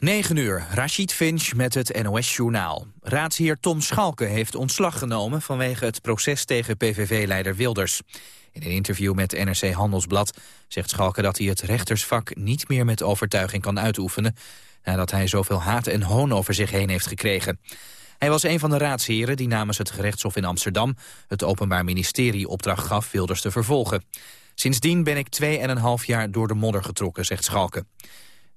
9 uur, Rashid Finch met het NOS-journaal. Raadsheer Tom Schalke heeft ontslag genomen vanwege het proces tegen PVV-leider Wilders. In een interview met NRC Handelsblad zegt Schalke dat hij het rechtersvak niet meer met overtuiging kan uitoefenen, nadat hij zoveel haat en hoon over zich heen heeft gekregen. Hij was een van de raadsheren die namens het gerechtshof in Amsterdam het Openbaar Ministerie opdracht gaf Wilders te vervolgen. Sindsdien ben ik twee en een half jaar door de modder getrokken, zegt Schalke.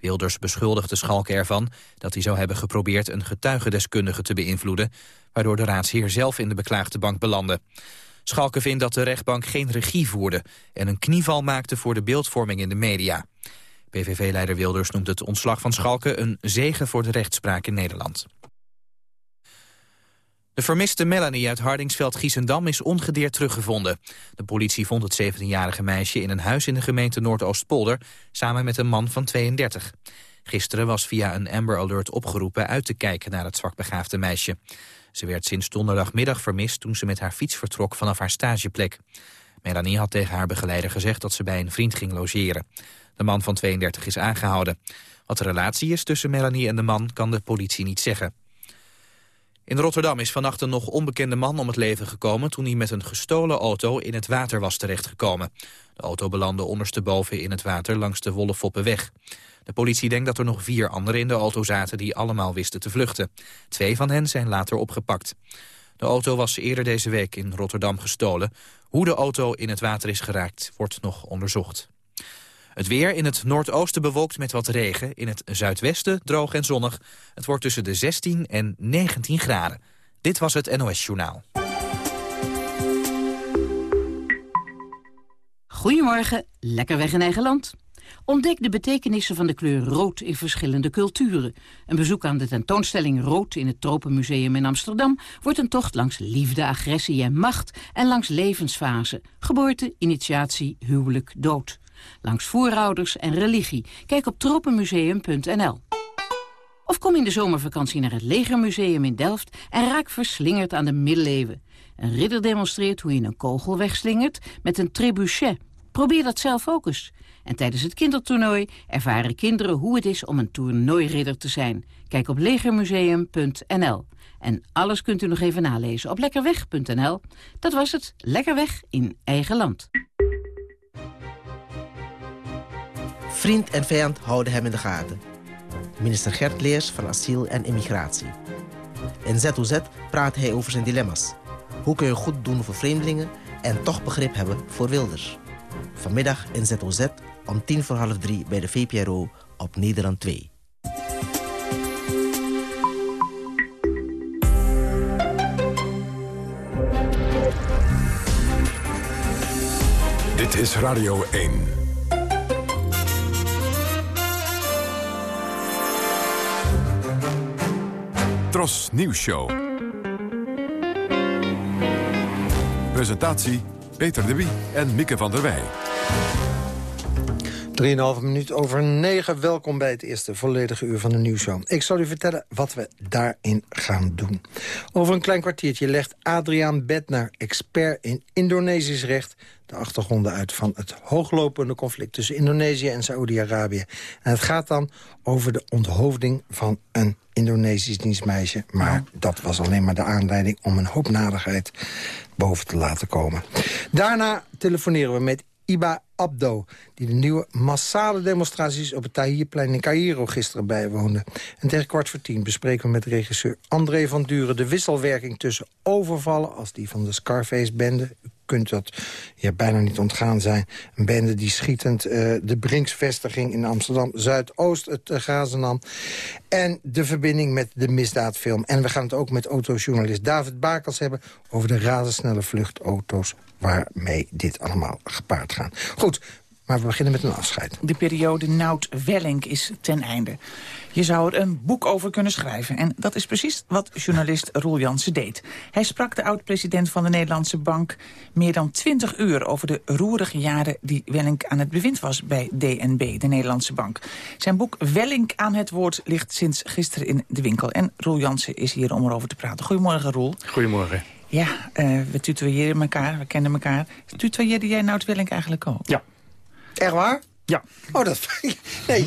Wilders beschuldigde Schalke ervan dat hij zou hebben geprobeerd een getuigendeskundige te beïnvloeden, waardoor de raadsheer zelf in de beklaagde bank belandde. Schalke vindt dat de rechtbank geen regie voerde en een knieval maakte voor de beeldvorming in de media. PVV-leider Wilders noemt het ontslag van Schalke een zegen voor de rechtspraak in Nederland. De vermiste Melanie uit Hardingsveld-Giessendam is ongedeerd teruggevonden. De politie vond het 17-jarige meisje in een huis in de gemeente Noordoostpolder... samen met een man van 32. Gisteren was via een Amber Alert opgeroepen uit te kijken naar het zwakbegaafde meisje. Ze werd sinds donderdagmiddag vermist toen ze met haar fiets vertrok vanaf haar stageplek. Melanie had tegen haar begeleider gezegd dat ze bij een vriend ging logeren. De man van 32 is aangehouden. Wat de relatie is tussen Melanie en de man kan de politie niet zeggen. In Rotterdam is vannacht een nog onbekende man om het leven gekomen... toen hij met een gestolen auto in het water was terechtgekomen. De auto belandde ondersteboven in het water langs de Wollefoppenweg. De politie denkt dat er nog vier anderen in de auto zaten... die allemaal wisten te vluchten. Twee van hen zijn later opgepakt. De auto was eerder deze week in Rotterdam gestolen. Hoe de auto in het water is geraakt, wordt nog onderzocht. Het weer in het noordoosten bewolkt met wat regen. In het zuidwesten droog en zonnig. Het wordt tussen de 16 en 19 graden. Dit was het NOS Journaal. Goedemorgen, lekker weg in eigen land. Ontdek de betekenissen van de kleur rood in verschillende culturen. Een bezoek aan de tentoonstelling Rood in het Tropenmuseum in Amsterdam... wordt een tocht langs liefde, agressie en macht... en langs levensfase, geboorte, initiatie, huwelijk, dood langs voorouders en religie. Kijk op tropenmuseum.nl. Of kom in de zomervakantie naar het Legermuseum in Delft... en raak verslingerd aan de middeleeuwen. Een ridder demonstreert hoe je een kogel wegslingert met een trebuchet. Probeer dat zelf ook eens. En tijdens het kindertoernooi ervaren kinderen hoe het is om een toernooiridder te zijn. Kijk op legermuseum.nl. En alles kunt u nog even nalezen op lekkerweg.nl. Dat was het, Lekker Weg in eigen land. Vriend en vijand houden hem in de gaten. Minister Gert Leers van Asiel en Immigratie. In ZOZ praat hij over zijn dilemma's. Hoe kun je goed doen voor vreemdelingen en toch begrip hebben voor wilders? Vanmiddag in ZOZ om tien voor half drie bij de VPRO op Nederland 2. Dit is Radio 1. Tros Nieuws Show. Presentatie Peter de Wie en Mieke van der Wij. 3,5 minuut over 9. Welkom bij het eerste volledige uur van de nieuwsshow. Ik zal u vertellen wat we daarin gaan doen. Over een klein kwartiertje legt Adriaan Bednar, expert in Indonesisch recht... de achtergronden uit van het hooglopende conflict tussen Indonesië en Saoedi-Arabië. En het gaat dan over de onthoofding van een Indonesisch dienstmeisje. Maar dat was alleen maar de aanleiding om een hoop nadigheid boven te laten komen. Daarna telefoneren we met Iba Abdo... die de nieuwe massale demonstraties op het Tahrirplein in Cairo gisteren bijwoonde. En tegen kwart voor tien bespreken we met regisseur André van Duren... de wisselwerking tussen overvallen als die van de Scarface-bende kunt dat ja, bijna niet ontgaan zijn. Een bende die schietend uh, de Brinksvestiging in Amsterdam-Zuidoost het uh. En de verbinding met de misdaadfilm. En we gaan het ook met autojournalist David Bakels hebben... over de razendsnelle vluchtauto's waarmee dit allemaal gepaard gaan. Goed, maar we beginnen met een afscheid. De periode Nout-Welling is ten einde. Je zou er een boek over kunnen schrijven. En dat is precies wat journalist Roel Jansen deed. Hij sprak de oud-president van de Nederlandse Bank... meer dan twintig uur over de roerige jaren die Welling aan het bewind was... bij DNB, de Nederlandse Bank. Zijn boek Welling aan het woord ligt sinds gisteren in de winkel. En Roel Jansen is hier om erover te praten. Goedemorgen, Roel. Goedemorgen. Ja, uh, we tutoyeren elkaar, we kennen elkaar. Tutoyeerde jij Nout Welling eigenlijk ook? Ja. Echt waar? Ja. Oh, dat, nee,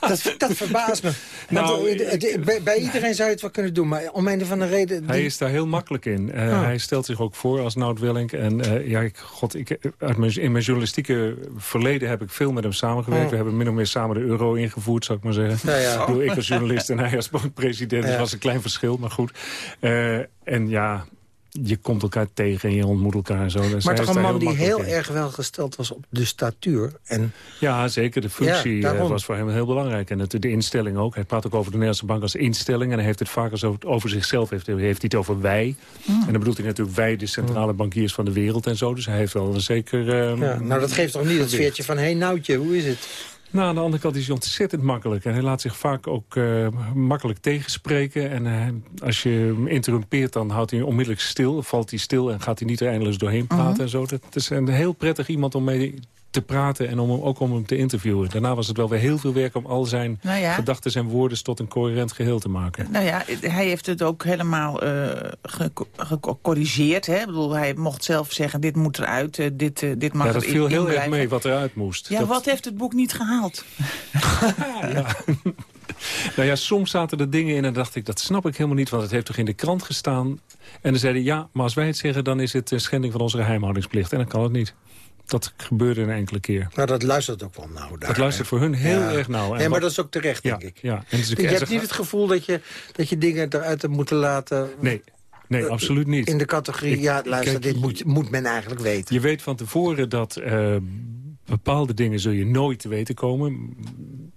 dat, dat verbaast me. Nou, de- de- bij, iedereen zou je het wel kunnen doen, maar om een of andere reden... Hij is daar heel makkelijk in. Eh, Ah. Hij stelt zich ook voor als Nout Willink. En eh, ja, ik, god, ik, uit mijn, in mijn journalistieke verleden heb ik veel met hem samengewerkt. Oh. We hebben min of meer samen de euro ingevoerd, zou ik maar zeggen. Ja, ja. Ik, bedoel, ik als journalist en hij als president. Ja. Dat was een klein verschil, maar goed. Eh, en ja, je komt elkaar tegen en je ontmoet elkaar en zo. Dus maar toch een man die heel in. erg wel gesteld was op de statuur. En Ja, zeker. De functie Ja, eh, was voor hem heel belangrijk. En het, de instelling ook. Hij praat ook over de Nederlandse bank als instelling. En hij heeft het vaak als over, over zichzelf. Heeft, heeft hij het over wij. Hmm. En dan bedoelt hij natuurlijk wij, de centrale bankiers van de wereld en zo. Dus hij heeft wel een zeker... eh, ja, nou, dat geeft toch niet het veertje van... hé, hey, Noutje, hoe is het? Nou, aan de andere kant is hij ontzettend makkelijk. En hij laat zich vaak ook eh, makkelijk tegenspreken. En eh, als je hem interrumpeert, dan houdt hij onmiddellijk stil. Valt hij stil en gaat hij niet er eindeloos doorheen praten Mhm. en zo. Dat is een heel prettig iemand om mee te praten en om hem, ook om hem te interviewen. Daarna was het wel weer heel veel werk om al zijn Nou ja. gedachten en woorden tot een coherent geheel te maken. Nou ja, hij heeft het ook helemaal geco- gecorrigeerd. Hè? Ik bedoel, hij mocht zelf zeggen, dit moet eruit, eh, dit, eh, dit mag Ja, dat viel heel erg mee wat eruit moest. Ja, Dat- wat heeft het boek niet gehaald? Nou ja, soms zaten er dingen in en dacht ik, dat snap ik helemaal niet, want het heeft toch in de krant gestaan. En dan zeiden ja, maar als wij het zeggen, dan is het een schending van onze geheimhoudingsplicht. En dan kan het niet. Dat gebeurde een enkele keer. Nou, dat luistert ook wel nauw daar. Dat luistert voor hun heel Ja. erg nauw. En Nee, maar dat is ook terecht, ja, denk ik. Ja, en Je hebt niet het gevoel dat je, dat je dingen eruit hebt moeten laten... Nee, nee, absoluut niet. in de categorie, Ik- ja, luister, kijk, dit moet, moet men eigenlijk weten. Je weet van tevoren dat eh, bepaalde dingen zul je nooit te weten komen.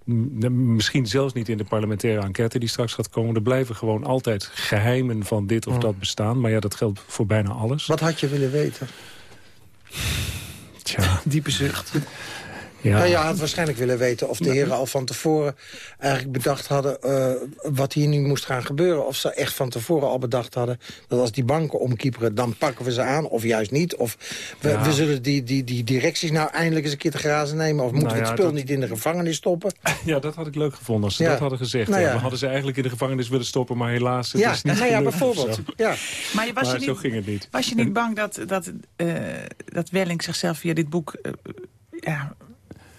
M- Misschien zelfs niet in de parlementaire enquête die straks gaat komen. Er blijven gewoon altijd geheimen van dit of dat bestaan. Maar ja, dat geldt voor bijna alles. Wat had je willen weten? Tja, Diepe zucht. Ja. Nou ja, had waarschijnlijk willen weten of de heren al van tevoren eigenlijk bedacht hadden eh, wat hier nu moest gaan gebeuren. Of ze echt van tevoren al bedacht hadden dat als die banken omkieperen, dan pakken we ze aan. Of juist niet. Of we, Ja. we zullen die, die, die directies nou eindelijk eens een keer te grazen nemen. Of moeten Nou we het spul dat- niet in de gevangenis stoppen. ja, dat had ik leuk gevonden als ze Ja. dat hadden gezegd. Nou we hadden ze eigenlijk in de gevangenis willen stoppen, maar helaas, het ja, is niet nou ja, bijvoorbeeld. zo. Ja. Maar, was Maar je zo niet, ging het niet. was je niet bang dat, dat, eh dat Welling zichzelf via dit boek... eh, ja,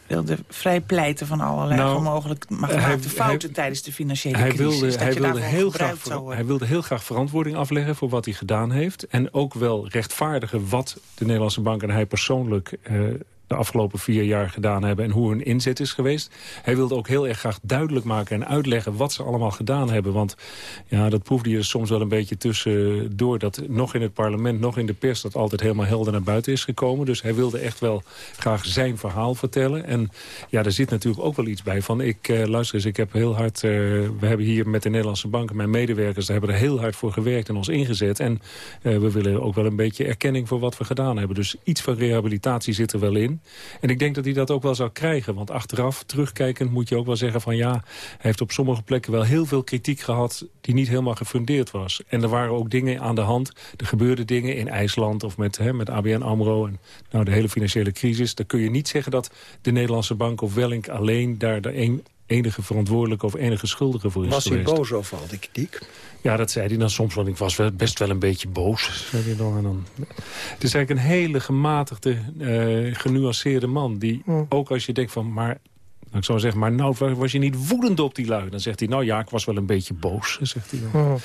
wilde vrijpleiten van allerlei Nou, onmogelijk hij- gemaakte hij- fouten tijdens de financiële Hij crisis? wilde, hij, wilde heel graag, hij wilde heel graag verantwoording afleggen voor wat hij gedaan heeft. En ook wel rechtvaardigen wat de Nederlandse bank en hij persoonlijk... eh, de afgelopen vier jaar gedaan hebben en hoe hun inzet is geweest. Hij wilde ook heel erg graag duidelijk maken en uitleggen wat ze allemaal gedaan hebben. Want ja, dat proefde je soms wel een beetje tussendoor... dat nog in het parlement, nog in de pers... dat altijd helemaal helder naar buiten is gekomen. Dus hij wilde echt wel graag zijn verhaal vertellen. En ja, daar zit natuurlijk ook wel iets bij van... ik eh, luister eens, ik heb heel hard... eh, we hebben hier met de Nederlandse banken, mijn medewerkers... daar hebben er heel hard voor gewerkt en ons ingezet. En eh, we willen ook wel een beetje erkenning voor wat we gedaan hebben. Dus iets van rehabilitatie zit er wel in. En ik denk dat hij dat ook wel zou krijgen. Want achteraf, terugkijkend, moet je ook wel zeggen van... ja, hij heeft op sommige plekken wel heel veel kritiek gehad... die niet helemaal gefundeerd was. En er waren ook dingen aan de hand. Er gebeurden dingen in IJsland of met, hè, met ABN AMRO... en nou, de hele financiële crisis. Dan kun je niet zeggen dat de Nederlandse bank of Wellink... alleen daar de enige verantwoordelijke of enige schuldige voor is Was hij geweest. boos over al die kritiek? Ja, dat zei hij dan soms, want ik was wel, best wel een beetje boos. Zei hij dan. En dan. Het is eigenlijk een hele gematigde, eh, genuanceerde man. Die ook als je denkt van, maar... Ik zou zeggen, maar nou wa- was je niet woedend op die lui? Dan zegt hij, nou ja, ik was wel een beetje boos, zegt hij dan.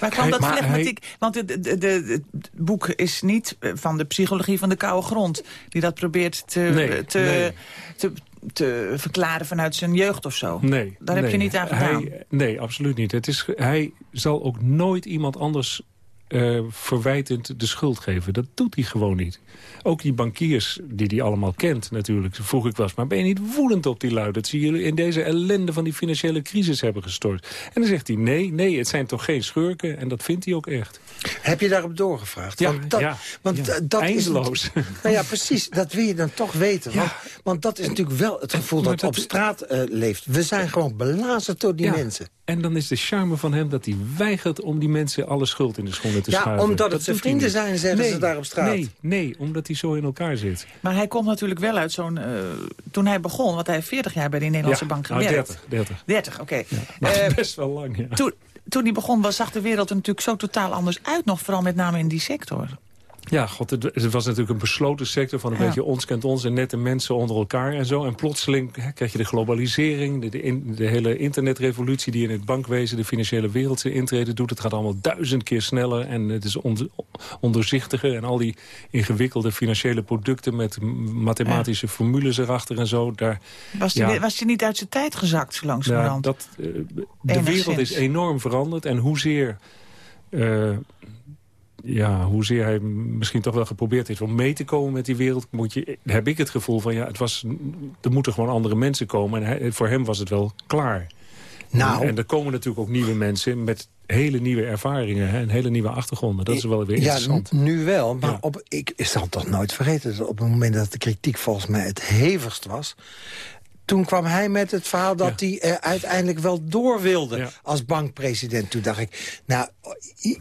Waar kwam Hij- dat maar flegmatiek? Want het, boek is niet eh, van de psychologie van de koude grond... die dat probeert te, Nee, te, nee. te, te verklaren vanuit zijn jeugd of zo. Nee. Daar heb je niet aan gedaan. Hij, nee, absoluut niet. Het is, hij zal ook nooit iemand anders eh, verwijtend de schuld geven. Dat doet hij gewoon niet. Ook die bankiers die hij allemaal kent natuurlijk. Vroeg ik eens, maar ben je niet woedend op die lui... dat ze jullie in deze ellende van die financiële crisis hebben gestort? En dan zegt hij, nee, nee, het zijn toch geen schurken? En dat vindt hij ook echt. Heb je daarop doorgevraagd? Ja, want dat, ja, want ja. dat Eindeloos. Is, nou ja, precies. Dat wil je dan toch weten. Want, want dat is natuurlijk wel het gevoel dat, dat- op straat eh, leeft. We zijn gewoon belazerd door die mensen. En dan is de charme van hem dat hij weigert om die mensen alle schuld in de schoenen te Ja, schuiven. omdat het Dat zijn vrienden niet. zijn, zeggen nee, ze daar op straat. Nee, nee, omdat hij zo in elkaar zit. Maar hij komt natuurlijk wel uit zo'n... eh, toen hij begon, want hij heeft 40 jaar bij de Nederlandse bank nou, gewerkt. 30, 30. 30, oké. Eh, is best wel lang, ja. toen, toen hij begon was, zag de wereld er natuurlijk zo totaal anders uit nog. Vooral met name in die sector. Ja, god, het, was natuurlijk een besloten sector van een beetje ons kent ons... en nette mensen onder elkaar en zo. En plotseling hè, krijg je de globalisering, de, de, in- de hele internetrevolutie... die in het bankwezen, de financiële wereld zijn intrede doet. Het gaat allemaal duizend keer sneller en het is on, ondoorzichtiger. En al die ingewikkelde financiële producten met mathematische formules erachter en zo. Daar, Was Ja. was die niet uit zijn tijd gezakt, zo ja, langzamerhand? dat, eh, de wereld is enorm veranderd. En hoezeer, eh, ja, hoezeer hij misschien toch wel geprobeerd heeft om mee te komen met die wereld... Moet je, heb ik het gevoel van, ja, het was, er moeten gewoon andere mensen komen. En hij- voor hem was het wel klaar. Nou. En, en er komen natuurlijk ook nieuwe mensen met hele nieuwe ervaringen... Hè, en hele nieuwe achtergronden. Dat is wel weer Ja, interessant. n- nu wel. Maar Ja. op, ik zal toch nooit vergeten... dat op het moment dat de kritiek volgens mij het hevigst was... toen kwam hij met het verhaal dat hij eh, uiteindelijk wel door wilde... Ja. als bankpresident. Toen dacht ik, nou,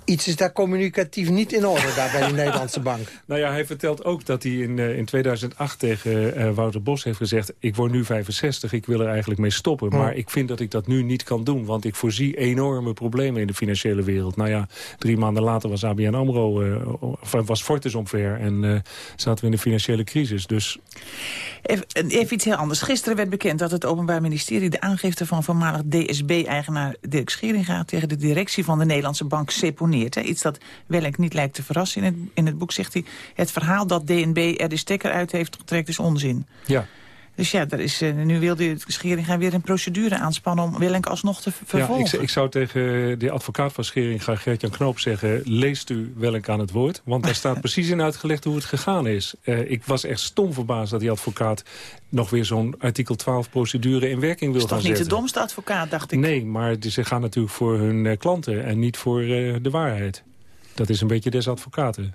iets is daar communicatief niet in orde... daar bij de Nederlandse bank. Nou ja, hij vertelt ook dat hij in, eh, in 2008 tegen eh, Wouter Bos heeft gezegd... ik word nu 65, ik wil er eigenlijk mee stoppen. Maar ik vind dat ik dat nu niet kan doen. Want ik voorzie enorme problemen in de financiële wereld. Nou ja, drie maanden later was ABN AMRO, eh, of was Fortis omver... en eh, zaten we in de financiële crisis. Dus Even, even iets heel anders. Gisteren werd bekend dat het Openbaar Ministerie... de aangifte van voormalig DSB-eigenaar Dirk Scheringa... tegen de directie van de Nederlandse bank seponeert. Hè? Iets dat Wellink niet lijkt te verrassen. In het, in het boek zegt hij... het verhaal dat DNB er de stekker uit heeft getrekt is onzin. ja, Dus ja, daar is, eh, nu wil de Scheringa weer een procedure aanspannen... om Wellink alsnog te v- ja vervolgen. ik, ik zou tegen de advocaat van Scheringa, Gert-Jan Knoop, zeggen... leest u Wellink aan het woord, want daar staat precies in uitgelegd hoe het gegaan is. Eh, ik was echt stom verbaasd dat die advocaat nog weer zo'n artikel 12 procedure in werking wil is gaan toch niet de zetten. domste advocaat, dacht ik. Nee, maar ze gaan natuurlijk voor hun eh, klanten en niet voor de waarheid. Dat is een beetje des advocaten.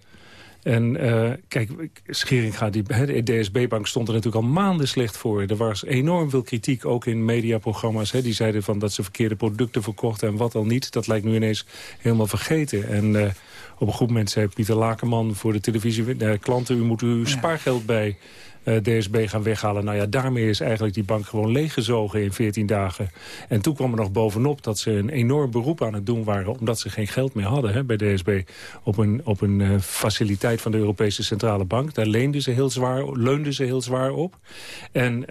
En eh, kijk, Scheringa, die, de DSB-bank stond er natuurlijk al maanden slecht voor. Er was enorm veel kritiek, ook in mediaprogramma's. Hè, die zeiden van dat ze verkeerde producten verkochten en wat al niet. Dat lijkt nu ineens helemaal vergeten. En eh, op een goed moment zei Pieter Lakenman voor de televisie... eh, klanten, u moet uw spaargeld bij DSB gaan weghalen. Nou ja, daarmee is eigenlijk die bank gewoon leeggezogen in 14 dagen. En toen kwam er nog bovenop dat ze een enorm beroep aan het doen waren... omdat ze geen geld meer hadden hè, bij DSB... op een, op een eh, faciliteit van de Europese Centrale Bank. Daar leenden ze heel zwaar, leunden ze heel zwaar op. En...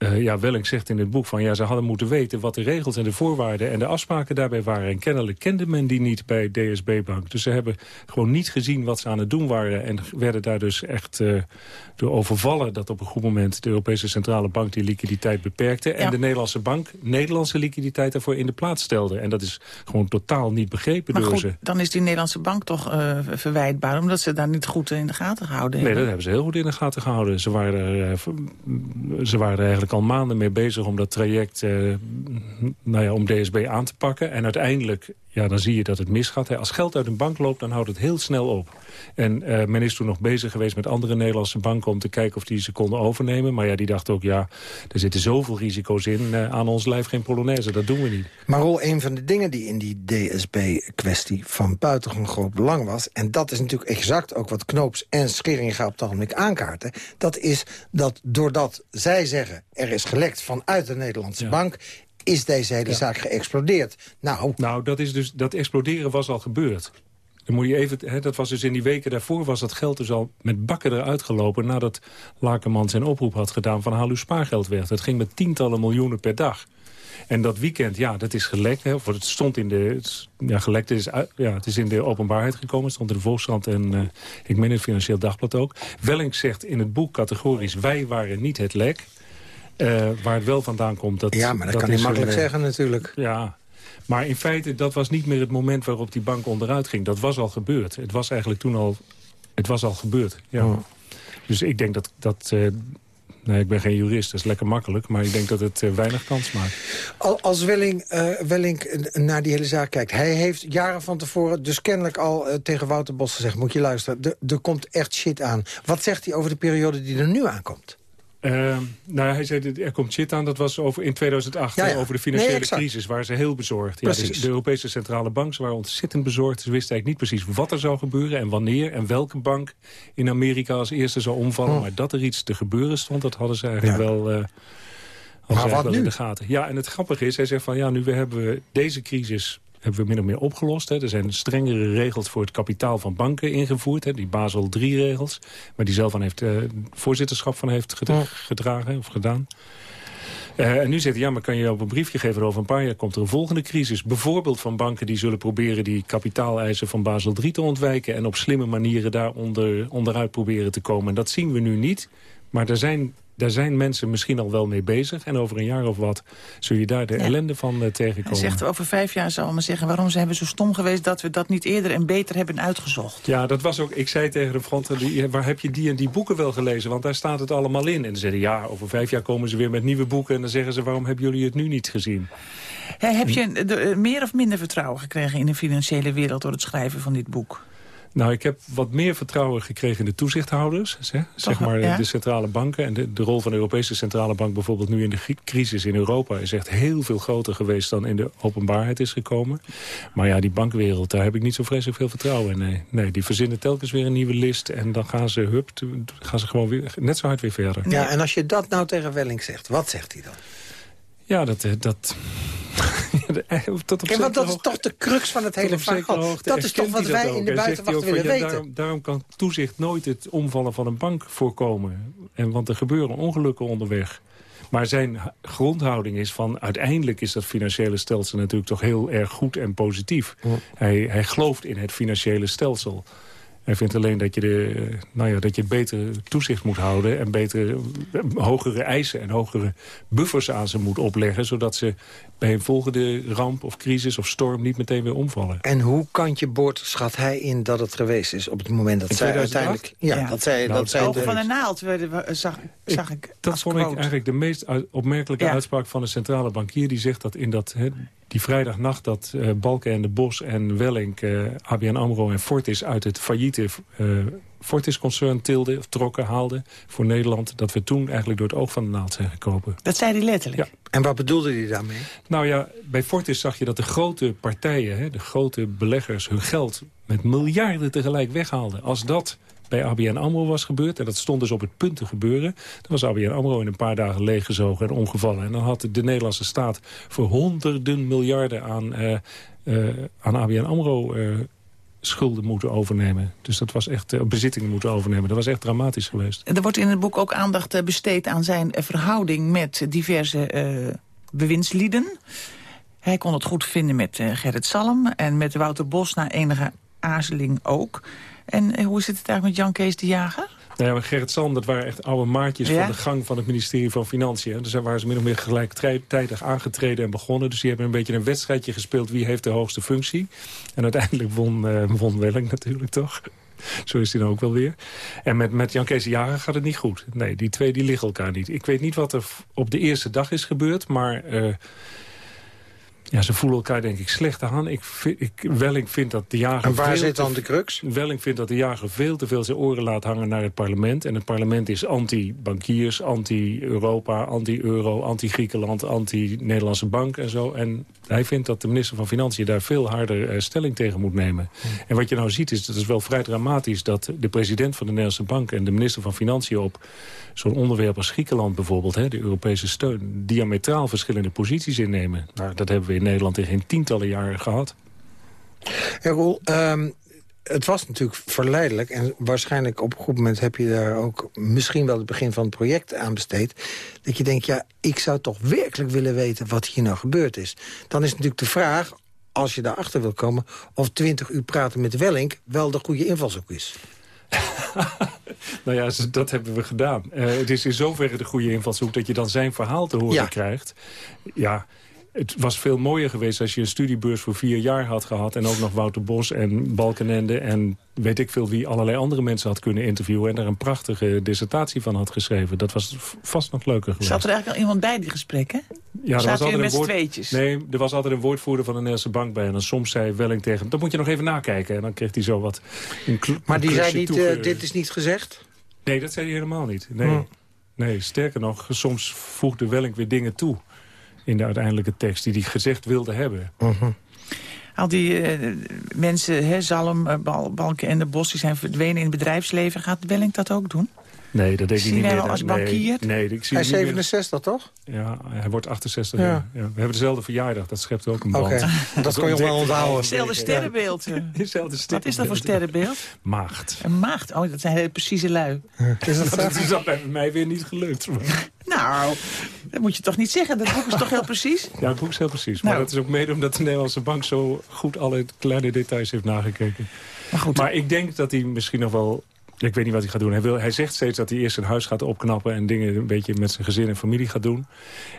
eh, ja, Welling zegt in het boek van... ja, ze hadden moeten weten wat de regels en de voorwaarden... en de afspraken daarbij waren. En kennelijk kende men die niet bij DSB-bank. Dus ze hebben gewoon niet gezien wat ze aan het doen waren... en werden daar dus echt eh, door overvallen... dat op een goed moment de Europese Centrale Bank... die liquiditeit beperkte... en de Nederlandse bank Nederlandse liquiditeit daarvoor in de plaats stelde. En dat is gewoon totaal niet begrepen Maar door goed, ze. dan is die Nederlandse bank toch eh, verwijtbaar... omdat ze daar niet goed in de gaten gehouden Nee, dat hebben ze heel goed in de gaten gehouden. Ze waren er, ze waren er eigenlijk al maanden mee bezig om dat traject, eh, nou ja, om DSB aan te pakken. En uiteindelijk, ja, dan zie je dat het misgaat. Hè. Als geld uit een bank loopt, dan houdt het heel snel op. En eh, men is toen nog bezig geweest met andere Nederlandse banken om te kijken of die ze konden overnemen. Maar ja, die dacht ook, ja, er zitten zoveel risico's in. eh, aan ons lijf geen Polonaise, dat doen we niet. Maar Roel, een van de dingen die in die DSB-kwestie van buitengewoon groot belang was... en dat is natuurlijk exact ook wat Knoops en Scheringa op het ogenblik aankaarten... dat is dat doordat zij zeggen er is gelekt vanuit de Nederlandse Ja. bank... is deze hele zaak geëxplodeerd. Nou, Nou, dat, is dus, dat exploderen was al gebeurd. Dan moet je even, hè, dat was dus in die weken daarvoor was dat geld dus al met bakken eruit gelopen... nadat Lakenman zijn oproep had gedaan van haal uw spaargeld weg. Dat ging met tientallen miljoenen per dag. En dat weekend, ja, dat is gelekt. Hè, of het stond in de... het is- Ja, gelekt het is, ja, het is in de openbaarheid gekomen. Het stond in de Volkskrant en eh, ik meen het Financieel Dagblad ook. Wellink zegt in het boek categorisch... wij waren niet het lek. Eh, waar het wel vandaan komt... Dat, ja, maar dat, kan je makkelijk een, eh, zeggen natuurlijk. ja, maar in feite, dat was niet meer het moment waarop die bank onderuit ging. Dat was al gebeurd. Het was eigenlijk toen al, het was al gebeurd. Ja. Oh. Dus ik denk dat, dat eh, nee, ik ben geen jurist, dat is lekker makkelijk. Maar ik denk dat het weinig kans maakt. Al- Als Welling, Welling naar die hele zaak kijkt... hij heeft jaren van tevoren dus kennelijk al tegen Wouter Bos gezegd... moet je luisteren, er- er komt echt shit aan. Wat zegt hij over de periode die er nu aankomt? Eh, nou, hij zei, er komt shit aan, dat was over in 2008, Ja, hè, ja. over de financiële Nee, crisis. Waar ze heel bezorgd. Ja, de Europese Centrale Bank ze waren ontzettend bezorgd. Ze wisten eigenlijk niet precies wat er zou gebeuren en wanneer... en welke bank in Amerika als eerste zou omvallen. Hm. Maar dat er iets te gebeuren stond, dat hadden ze eigenlijk wel... eh, hadden ze wat nu? in de gaten. Ja, en het grappige is, hij zegt van ja, nu we hebben we deze crisis hebben we min of meer opgelost. Hè. Er zijn strengere regels voor het kapitaal van banken ingevoerd. Hè, die Basel III-regels. Maar die zelf aan heeft, uh, voorzitterschap van heeft gedragen of gedaan. Uh, en nu zegt hij, ja, maar kan je op een briefje geven... over een paar jaar komt er een volgende crisis. Bijvoorbeeld van banken die zullen proberen... die kapitaaleisen van Basel III te ontwijken... en op slimme manieren daar onder, onderuit proberen te komen. En dat zien we nu niet. Maar er zijn daar zijn mensen misschien al wel mee bezig. En over een jaar of wat zul je daar de ellende van uh, tegenkomen. Hij zegt over vijf jaar zal maar zeggen... waarom zijn we zo stom geweest dat we dat niet eerder en beter hebben uitgezocht? Ja, dat was ook... Ik zei tegen de front, waar heb je die en die boeken wel gelezen? Want daar staat het allemaal in. En ze zeiden, ja, over vijf jaar komen ze weer met nieuwe boeken. En dan zeggen ze, waarom hebben jullie het nu niet gezien? heb je eh, meer of minder vertrouwen gekregen in de financiële wereld... door het schrijven van dit boek? Nou, ik heb wat meer vertrouwen gekregen in de toezichthouders. Zeg, zeg maar de centrale banken. En de, de, rol van de Europese Centrale Bank bijvoorbeeld nu in de crisis in Europa... is echt heel veel groter geweest dan in de openbaarheid is gekomen. Maar ja, die bankwereld, daar heb ik niet zo vreselijk veel vertrouwen in. Nee, nee die verzinnen telkens weer een nieuwe list. En dan gaan ze, hup, gaan ze gewoon weer, net zo hard weer verder. Ja, en als je dat nou tegen Welling zegt, wat zegt hij dan? Ja, dat... Eh, dat tot want dat is toch de crux van het hele verhaal. Dat is toch wat wij in de buitenwacht willen weten. Daarom, daarom, kan toezicht nooit het omvallen van een bank voorkomen. En, want er gebeuren ongelukken onderweg. Maar zijn grondhouding is van... uiteindelijk is dat financiële stelsel natuurlijk toch heel erg goed en positief. Hij, hij gelooft in het financiële stelsel. Hij vindt alleen dat je, de, nou ja, dat je beter toezicht moet houden... en beter, hogere eisen en hogere buffers aan ze moet opleggen... zodat ze bij een volgende ramp of crisis of storm niet meteen weer omvallen. En hoe kantje boord schat hij in dat het geweest is op het moment dat zij uiteindelijk... Ja, dat zij, nou, dat zij de... van de naald werden, zag, zag ik, Dat vond ik eigenlijk de meest opmerkelijke uitspraak van de centrale bankier. Die zegt dat in dat, die vrijdagnacht dat uh, Balken en de Bos en Wellink, uh, eh, ABN AMRO en Fortis uit het failliete uh, Fortis-concern tilden, of trokken, haalden voor Nederland... dat we toen eigenlijk door het oog van de naald zijn gekomen. Dat zei hij letterlijk? Ja. En wat bedoelde hij daarmee? Nou ja, bij Fortis zag je dat de grote partijen, hè, de grote beleggers... hun geld met miljarden tegelijk weghaalden. Als dat bij ABN AMRO was gebeurd... en dat stond dus op het punt te gebeuren... dan was ABN AMRO in een paar dagen leeggezogen en omgevallen. En dan had de Nederlandse staat voor honderden miljarden aan, uh, uh, aan ABN AMRO... Uh, schulden moeten overnemen. Dus dat was echt bezittingen moeten overnemen. Dat was echt dramatisch geweest. Er wordt in het boek ook aandacht besteed aan zijn verhouding met diverse uh, bewindslieden. Hij kon het goed vinden met Gerrit Salm en met Wouter Bos na enige aarzeling ook. En eh, hoe zit het eigenlijk met Jan Kees de Jager? Nou ja, Gerrit Salm, dat waren echt oude maatjes van de gang van het ministerie van Financiën. Dus daar waren ze min of meer gelijktijdig aangetreden en begonnen. Dus die hebben een beetje een wedstrijdje gespeeld wie heeft de hoogste functie. En uiteindelijk won, uh, won Welling natuurlijk toch. Zo is hij dan ook wel weer. En met, met Jan Kees Jager gaat het niet goed. Nee, die twee die liggen elkaar niet. Ik weet niet wat er op de eerste dag is gebeurd, maar... Uh, ja, ze voelen elkaar denk ik slecht aan. Ik, ik, Welling vindt dat de jager... En waar zit dan de crux? Welling vindt dat de jager veel te veel zijn oren laat hangen naar het parlement. En het parlement is anti-bankiers, anti-Europa, anti-euro, anti-Griekenland, anti-Nederlandse bank en zo. En hij vindt dat de minister van Financiën daar veel harder uh, stelling tegen moet nemen. Hmm. En wat je nou ziet is, dat is wel vrij dramatisch... dat de president van de Nederlandse bank en de minister van Financiën op zo'n onderwerp als Griekenland bijvoorbeeld... Hè, de Europese steun, diametraal verschillende posities innemen. Nou, dat hebben we in Nederland in geen tientallen jaren gehad. Ja, Roel, um, het was natuurlijk verleidelijk. En waarschijnlijk op een goed moment heb je daar ook misschien wel het begin van het project aan besteed. Dat je denkt, ja, ik zou toch werkelijk willen weten wat hier nou gebeurd is. Dan is natuurlijk de vraag, als je daarachter wil komen... of 20 uur praten met Wellink wel de goede invalshoek is. nou ja, dat hebben we gedaan. Uh, het is in zoverre de goede invalshoek dat je dan zijn verhaal te horen krijgt. Ja, het was veel mooier geweest als je een studiebeurs voor vier jaar had gehad... en ook nog Wouter Bos en Balkenende en weet ik veel wie... allerlei andere mensen had kunnen interviewen... en daar een prachtige dissertatie van had geschreven. Dat was vast nog leuker geweest. Zat er eigenlijk al iemand bij die gesprekken? Ja, er was altijd met woord... tweetjes? Nee, er was altijd een woordvoerder van de Nederlandse bank bij. En dan soms zei Welling tegen dat moet je nog even nakijken. En dan kreeg hij zo wat... maar die zei niet, uh, dit is niet gezegd? Nee, dat zei hij helemaal niet. Nee. Hm. Nee, sterker nog, soms voegde Welling weer dingen toe in de uiteindelijke tekst... die hij gezegd wilde hebben. Mhm. Al die uh, mensen, hè, Zalm, uh, Balken en de Bos... die zijn verdwenen in het bedrijfsleven. Gaat Welling dat ook doen? Nee, dat Zie ik niet meer. als Nee, bankier? Nee, ik zie Hij is hem niet meer. 67, toch? Ja, hij wordt 68 Ja. jaar. Ja. We hebben dezelfde verjaardag, dat schept ook een band. Oké, dat kon je wel onthouden. Hetzelfde sterrenbeeld. Wat is dat voor sterrenbeeld? Maagd. Een maagd. Oh, dat zijn hele precieze lui. Is dat zo? Dat is dat bij mij weer niet gelukt. Nou, dat moet je toch niet zeggen. Dat boek is toch heel precies? Ja, het boek is heel precies. Maar Nou. dat is ook mede omdat de Nederlandse bank zo goed alle kleine details heeft nagekeken. Maar goed, Maar ik denk dat hij misschien nog wel... Ik weet niet wat hij gaat doen. Hij, wil, hij zegt steeds dat hij eerst zijn huis gaat opknappen... en dingen een beetje met zijn gezin en familie gaat doen.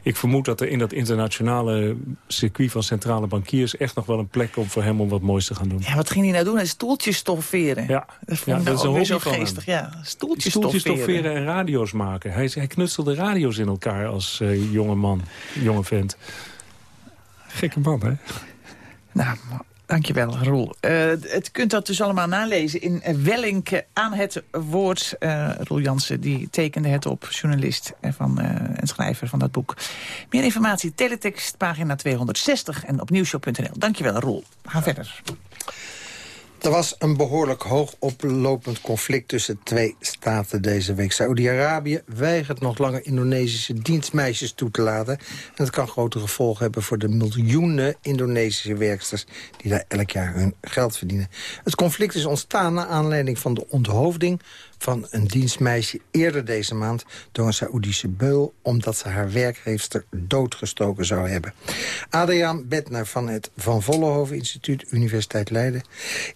Ik vermoed dat er in dat internationale circuit van centrale bankiers... echt nog wel een plek komt voor hem om wat moois te gaan doen. ja, wat ging hij nou doen? Hij stoeltjes stofferen. Ja, Dat vond Ja, ik dat is een zo hem. geestig. Ja, stoeltjes, stoeltjes stofferen. en radio's maken. Hij, hij knutselde radio's in elkaar als eh, jonge man, jonge vent. Gekke man, hè? Nou, dankjewel, Roel. Eh, het kunt dat dus allemaal nalezen in Wellink aan het woord. Eh Roel Jansen die tekende het op, journalist en, van, eh, en schrijver van dat boek. Meer informatie, teletext, pagina 260 en op nieuwshow.nl. Dankjewel, Roel. Gaan verder. Er was een behoorlijk hoog oplopend conflict tussen twee staten deze week. Saoedi-Arabië weigert nog langer Indonesische dienstmeisjes toe te laten. En dat kan grote gevolgen hebben voor de miljoenen Indonesische werksters... die daar elk jaar hun geld verdienen. Het conflict is ontstaan naar aanleiding van de onthoofding van een dienstmeisje eerder deze maand door een Saoedische beul... omdat ze haar werkgeefster doodgestoken zou hebben. Adriaan Bedner van het Van Vollenhoven Instituut, Universiteit Leiden...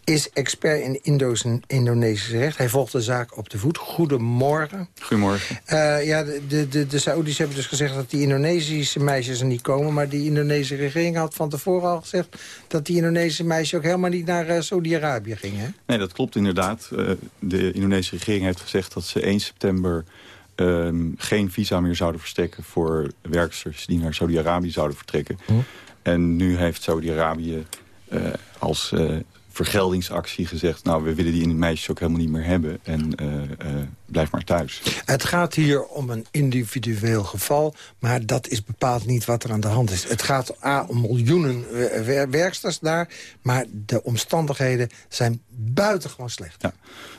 is expert in Indo's Indonesisch recht. Hij volgt de zaak op de voet. Goedemorgen. Goedemorgen. Uh, ja, de, de, de, de Saoedi's hebben dus gezegd dat die Indonesische meisjes er niet komen... maar die Indonesische regering had van tevoren al gezegd... dat die Indonesische meisjes ook helemaal niet naar uh, Saudi-Arabië gingen. Nee, dat klopt inderdaad. Uh, de Indonesische regering heeft gezegd dat ze 1 september... Um, geen visa meer zouden verstrekken voor werksters die naar Saudi-Arabië zouden vertrekken. Hm. En nu heeft Saudi-Arabië uh, als uh, vergeldingsactie gezegd... nou, we willen die meisjes ook helemaal niet meer hebben en uh, blijf maar thuis. Het gaat hier om een individueel geval, maar dat is bepaald niet wat er aan de hand is. Het gaat A, om miljoenen werksters daar, maar de omstandigheden zijn buitengewoon slecht. Ja.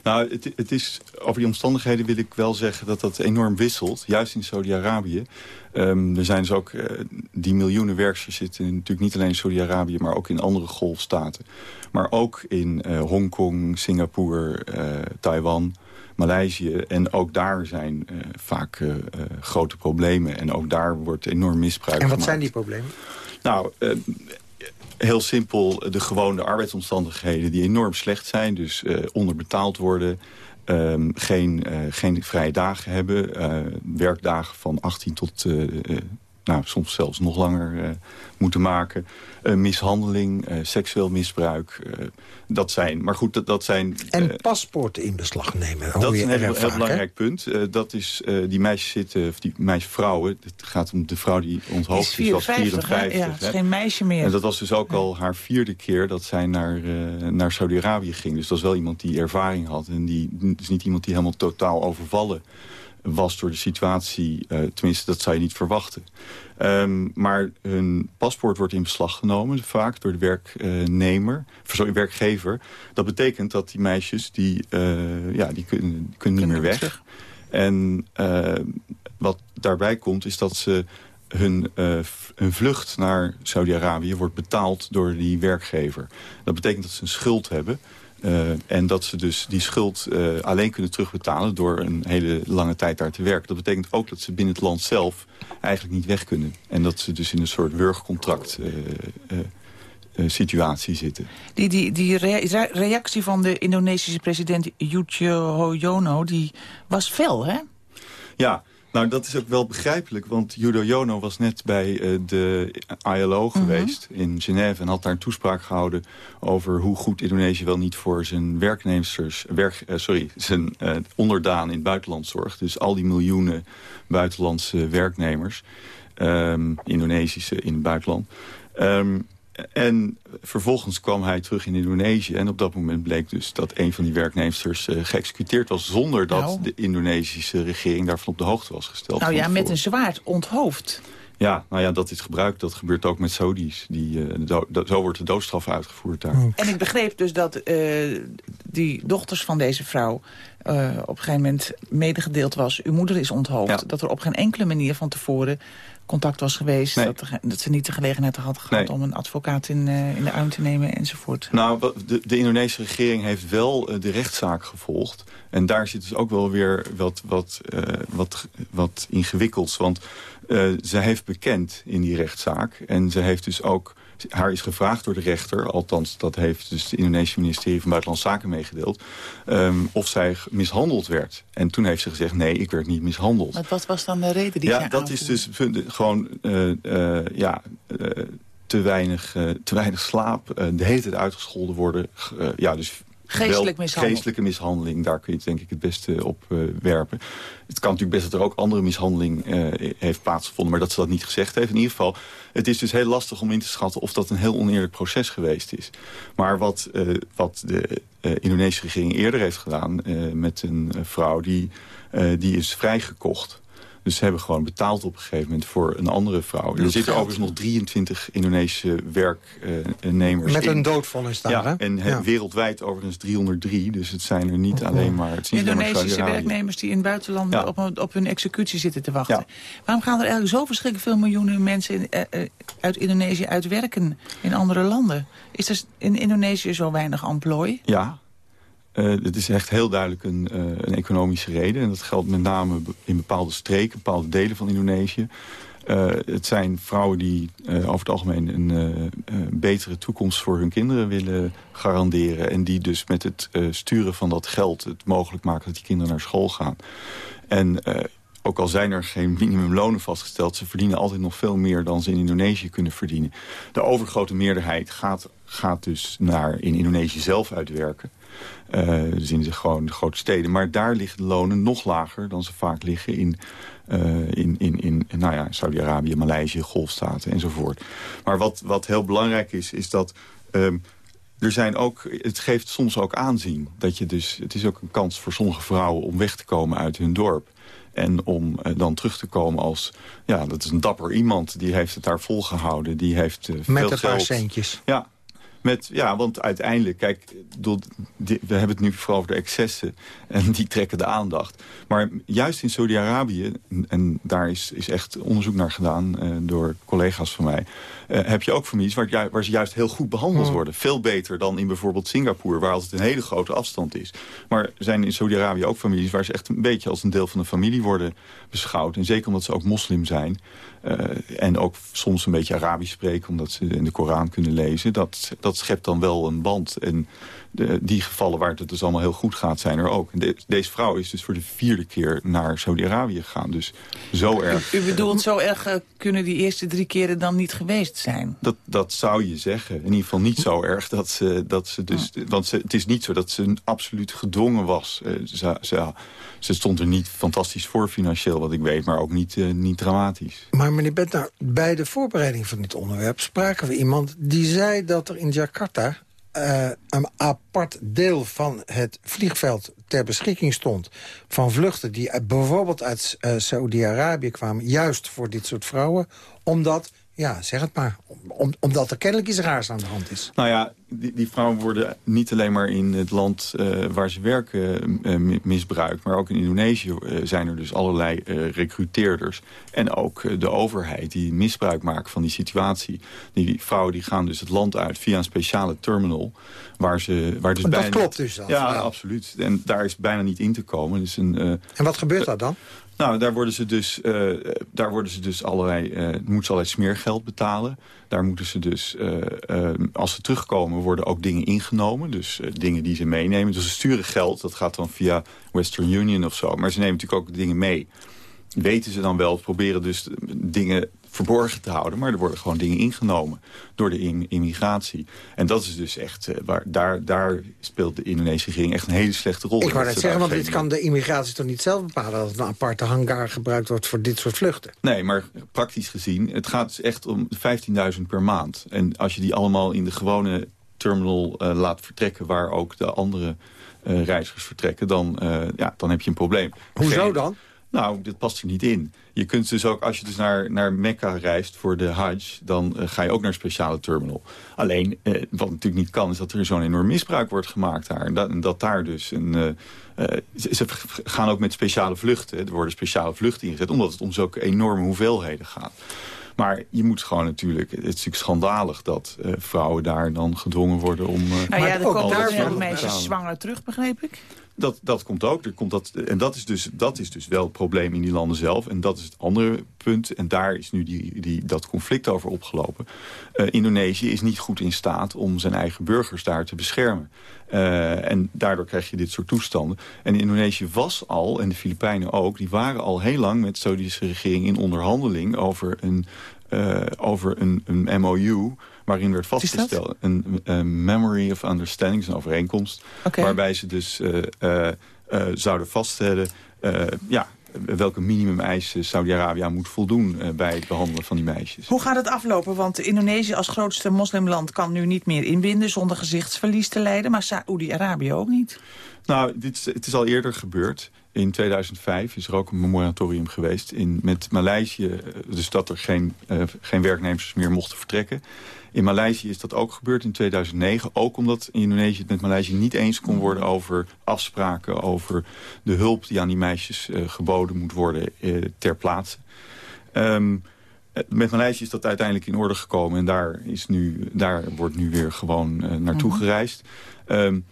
Nou, het, het is, over die omstandigheden wil ik wel zeggen dat dat enorm wisselt, juist in Saudi-Arabië. Um, er zijn dus ook, uh, die miljoenen werksters zitten natuurlijk niet alleen in Saudi-Arabië... maar ook in andere golfstaten. Maar ook in uh, Hongkong, Singapore, uh, Taiwan, Maleisië. En ook daar zijn vaak grote problemen. En ook daar wordt enorm misbruik En wat gemaakt. zijn die problemen? Nou, heel simpel de gewone arbeidsomstandigheden die enorm slecht zijn. Dus onderbetaald worden... Um, geen, uh, geen vrije dagen hebben. Werkdagen van 18 tot nou, soms zelfs nog langer moeten maken. mishandeling, seksueel misbruik. dat zijn, maar goed, dat, dat zijn... En paspoorten in beslag nemen. Dat is een heel, belangrijk punt. dat is, die meisjes zitten, of die meisjesvrouwen... het gaat om de vrouw die onthoofd is, was 54. Ja, het is geen meisje meer. En dat was dus ook al haar vierde keer dat zij naar, naar Saudi-Arabië ging. Dus dat is wel iemand die ervaring had. En die is niet iemand die helemaal totaal overvallen was door de situatie. Uh, tenminste, dat zou je niet verwachten. Um, maar hun paspoort wordt in beslag genomen, vaak door de werknemer, sorry, werkgever. Dat betekent dat die meisjes, die, uh, ja, die kunnen, kunnen niet meer weg. En uh, wat daarbij komt, is dat ze hun, hun vlucht naar Saudi-Arabië wordt betaald door die werkgever. Dat betekent dat ze een schuld hebben. Uh, en dat ze dus die schuld uh, alleen kunnen terugbetalen door een hele lange tijd daar te werken. Dat betekent ook dat ze binnen het land zelf eigenlijk niet weg kunnen. En dat ze dus in een soort wurgcontract uh, situatie zitten. Die, die, die rea reactie van de Indonesische president Yudhoyono, die was fel, hè? Ja, nou, dat is ook wel begrijpelijk, want Yudhoyono was net bij uh, de ILO Mhm. geweest in Genève... en had daar een toespraak gehouden over hoe goed Indonesië wel niet voor zijn werknemers... Werk, uh, sorry, zijn uh, onderdaan in het buitenland zorgt. Dus al die miljoenen buitenlandse werknemers, um, Indonesische in het buitenland... Um, en vervolgens kwam hij terug in Indonesië. En op dat moment bleek dus dat een van die werknemsters uh, geëxecuteerd was... zonder dat nou. de Indonesische regering daarvan op de hoogte was gesteld. Nou ja, met een zwaard onthoofd. Ja, nou ja, dat is gebruikt. Dat gebeurt ook met Saudis. Die, uh, zo wordt de doodstraf uitgevoerd daar. En ik begreep dus dat uh, die dochters van deze vrouw... Uh, op een gegeven moment medegedeeld was... uw moeder is onthoofd. Ja. Dat er op geen enkele manier van tevoren contact was geweest. Nee. Dat, dat, ze niet de gelegenheid had gehad nee. om een advocaat in, uh, in de arm te nemen enzovoort. Nou, de, de Indonesische regering heeft wel uh, de rechtszaak gevolgd. En daar zit dus ook wel weer wat, wat, uh, wat, wat ingewikkelds. Want ze heeft bekend in die rechtszaak. En ze heeft dus ook haar is gevraagd door de rechter... althans, dat heeft dus het Indonesische ministerie van Buitenlandse Zaken meegedeeld... Um, of zij mishandeld werd. En toen heeft ze gezegd, nee, ik werd niet mishandeld. Maar wat was dan de reden die Ja, dat is dus gewoon... Uh, uh, ja, uh, te weinig, te weinig slaap, de hele tijd uitgescholden worden. ja, dus Geestelijk mishandeling. Geestelijke mishandeling, daar kun je het denk ik het beste op uh, werpen. Het kan natuurlijk best dat er ook andere mishandeling uh, heeft plaatsgevonden... maar dat ze dat niet gezegd heeft. In ieder geval, het is dus heel lastig om in te schatten... of dat een heel oneerlijk proces geweest is. Maar wat, uh, wat de Indonesische regering eerder heeft gedaan... met een vrouw, die, die is vrijgekocht... Dus ze hebben gewoon betaald op een gegeven moment voor een andere vrouw. Er zitten overigens nog 23 Indonesische werknemers Met een doodvonnis daar, ja, hè? En ja. wereldwijd overigens 303. Dus het zijn er niet alleen maar... Het zijn Indonesische werknemers die in het buitenland ja. op, op hun executie zitten te wachten. Ja. Waarom gaan er eigenlijk zo verschrikkelijk veel miljoenen mensen in, uh, uit Indonesië uitwerken in andere landen? Is er in Indonesië zo weinig emplooi? Ja, het is echt heel duidelijk een, uh, een, economische reden. En dat geldt met name in bepaalde streken, bepaalde delen van Indonesië. Uh, het zijn vrouwen die over het algemeen een betere toekomst voor hun kinderen willen garanderen. En die dus met het sturen van dat geld het mogelijk maken dat die kinderen naar school gaan. En ook al zijn er geen minimumlonen vastgesteld... ze verdienen altijd nog veel meer dan ze in Indonesië kunnen verdienen. De overgrote meerderheid gaat, gaat dus naar in Indonesië zelf uitwerken. Uh, dus in de, gewoon grote steden. Maar daar liggen de lonen nog lager dan ze vaak liggen in, uh, in, in, in nou ja, Saudi-Arabië, Maleisië, Golfstaten enzovoort. Maar wat, wat heel belangrijk is, is dat... Um, er zijn ook, het geeft soms ook aanzien. Dat je dus, het is ook een kans voor sommige vrouwen om weg te komen uit hun dorp. En om uh, dan terug te komen als... Ja, dat is een dapper iemand. Die heeft het daar volgehouden. Die heeft uh, veel Met een geld. paar centjes. Ja, met, ja, want uiteindelijk, kijk, we hebben het nu vooral over de excessen. En die trekken de aandacht. Maar juist in Saudi-Arabië, en daar is, is echt onderzoek naar gedaan uh, door collega's van mij. Uh, heb je ook families waar, waar, ze juist heel goed behandeld worden. Veel beter dan in bijvoorbeeld Singapore, waar altijd een hele grote afstand is. Maar er zijn in Saudi-Arabië ook families waar ze echt een beetje als een deel van de familie worden beschouwd. En zeker omdat ze ook moslim zijn. Uh, en ook soms een beetje Arabisch spreken, omdat ze in de Koran kunnen lezen. Dat, dat schept dan wel een band. En de, die gevallen waar het dus allemaal heel goed gaat, zijn er ook. De, deze vrouw is dus voor de vierde keer naar Saudi-Arabië gegaan. Dus zo erg... U, u bedoelt, zo erg uh, kunnen die eerste drie keren dan niet geweest zijn? Dat, dat zou je zeggen. In ieder geval niet zo erg dat ze, dat ze dus... Want ze, het is niet zo dat ze absoluut gedwongen was. Uh, ze, ze, ze stond er niet fantastisch voor financieel, wat ik weet, maar ook niet, uh, niet dramatisch. Maar meneer Bentner, bij de voorbereiding van dit onderwerp spraken we iemand die zei dat er in Jakarta uh, een apart deel van het vliegveld ter beschikking stond... van vluchten die bijvoorbeeld uit uh, Saudi-Arabië kwamen... juist voor dit soort vrouwen, omdat ja, zeg het maar. Om, omdat er kennelijk iets raars aan de hand is. Nou ja, die, die vrouwen worden niet alleen maar in het land uh, waar ze werken uh, misbruikt. Maar ook in Indonesië uh, zijn er dus allerlei recruteerders. En ook de overheid die misbruik maakt van die situatie. Die, die, vrouwen die gaan dus het land uit via een speciale terminal. Waar ze, waar dus dat bijna klopt dus dan? Ja, ja, absoluut. En daar is bijna niet in te komen. Dus een, en wat gebeurt daar dan? Nou, daar worden ze dus, uh, daar worden ze dus allerlei, uh, moeten ze allerlei smeergeld betalen. Daar moeten ze dus, uh, als ze terugkomen, worden ook dingen ingenomen. Dus dingen die ze meenemen. Dus ze sturen geld, dat gaat dan via Western Union of zo. Maar ze nemen natuurlijk ook dingen mee. Weten ze dan wel, proberen dus dingen verborgen te houden. Maar er worden gewoon dingen ingenomen door de immigratie. En dat is dus echt, uh, waar, daar, daar speelt de Indonesische regering echt een hele slechte rol. Ik wou net zeggen, want dit kan de immigratie toch niet zelf bepalen... dat een aparte hangar gebruikt wordt voor dit soort vluchten? Nee, maar praktisch gezien, het gaat dus echt om 15.000 per maand. En als je die allemaal in de gewone terminal uh, laat vertrekken... waar ook de andere uh, reizigers vertrekken, dan, ja, dan heb je een probleem. Hoezo dan? Nou, dit past er niet in. Je kunt dus ook, als je dus naar, naar Mekka reist voor de Hajj... dan eh, ga je ook naar een speciale terminal. Alleen, eh, wat natuurlijk niet kan, is dat er zo'n enorm misbruik wordt gemaakt daar. En dat, en dat daar dus een... Uh, ze, ze, gaan ook met speciale vluchten. Er worden speciale vluchten ingezet... omdat het om zulke enorme hoeveelheden gaat. Maar je moet gewoon natuurlijk... Het is natuurlijk schandalig dat vrouwen daar dan gedwongen worden om... Nou ja, er komen daar veel meisjes zwanger terug, begreep ik. Dat, dat komt ook. Er komt dat, en dat is, dus, dat is dus wel het probleem in die landen zelf. En dat is het andere punt. En daar is nu die, die, dat conflict over opgelopen. Uh, Indonesië is niet goed in staat om zijn eigen burgers daar te beschermen. Uh, en daardoor krijg je dit soort toestanden. En Indonesië was al, en de Filipijnen ook... die waren al heel lang met de Saudische regering in onderhandeling... over een, uh, over een, een MOU waarin werd vastgesteld... Een, een, Memory of Understanding, een overeenkomst... Okay. waarbij ze dus uh, uh, uh, zouden vaststellen... ja, welke minimumeisen Saudi-Arabië moet voldoen bij het behandelen van die meisjes. Hoe gaat het aflopen? Want Indonesië als grootste moslimland kan nu niet meer inbinden... zonder gezichtsverlies te leiden, maar Saudi-Arabië ook niet. Nou, dit is, het is al eerder gebeurd. In 2005 is er ook een moratorium geweest in, met Maleisië. Dus dat er geen, uh, geen werknemers meer mochten vertrekken. In Maleisië is dat ook gebeurd in 2009. Ook omdat Indonesië het met Maleisië niet eens kon worden over afspraken... over de hulp die aan die meisjes uh, geboden moet worden uh, ter plaatse. Um, met Maleisië is dat uiteindelijk in orde gekomen. En daar, is nu, daar wordt nu weer gewoon uh, naartoe -hmm. gereisd. Um,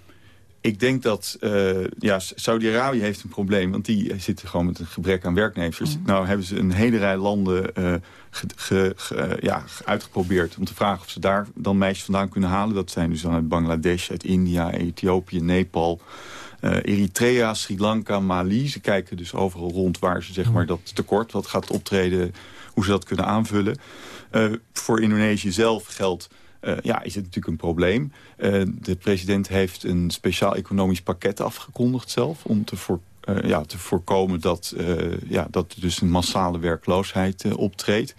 ik denk dat uh, ja, Saudi-Arabië heeft een probleem. Want die zitten gewoon met een gebrek aan werknemers. Mm. Nou hebben ze een hele rij landen uh, ge, ge, ge, ja, uitgeprobeerd... om te vragen of ze daar dan meisjes vandaan kunnen halen. Dat zijn dus dan uit Bangladesh, uit India, Ethiopië, Nepal... Uh, Eritrea, Sri Lanka, Mali. Ze kijken dus overal rond waar ze zeg maar, dat tekort... wat gaat optreden, hoe ze dat kunnen aanvullen. voor Indonesië zelf geldt... Uh, ja, is het natuurlijk een probleem. Uh, de president heeft een speciaal economisch pakket afgekondigd zelf... om te, voor, uh, ja, te voorkomen dat, ja, dat dus een massale werkloosheid optreedt.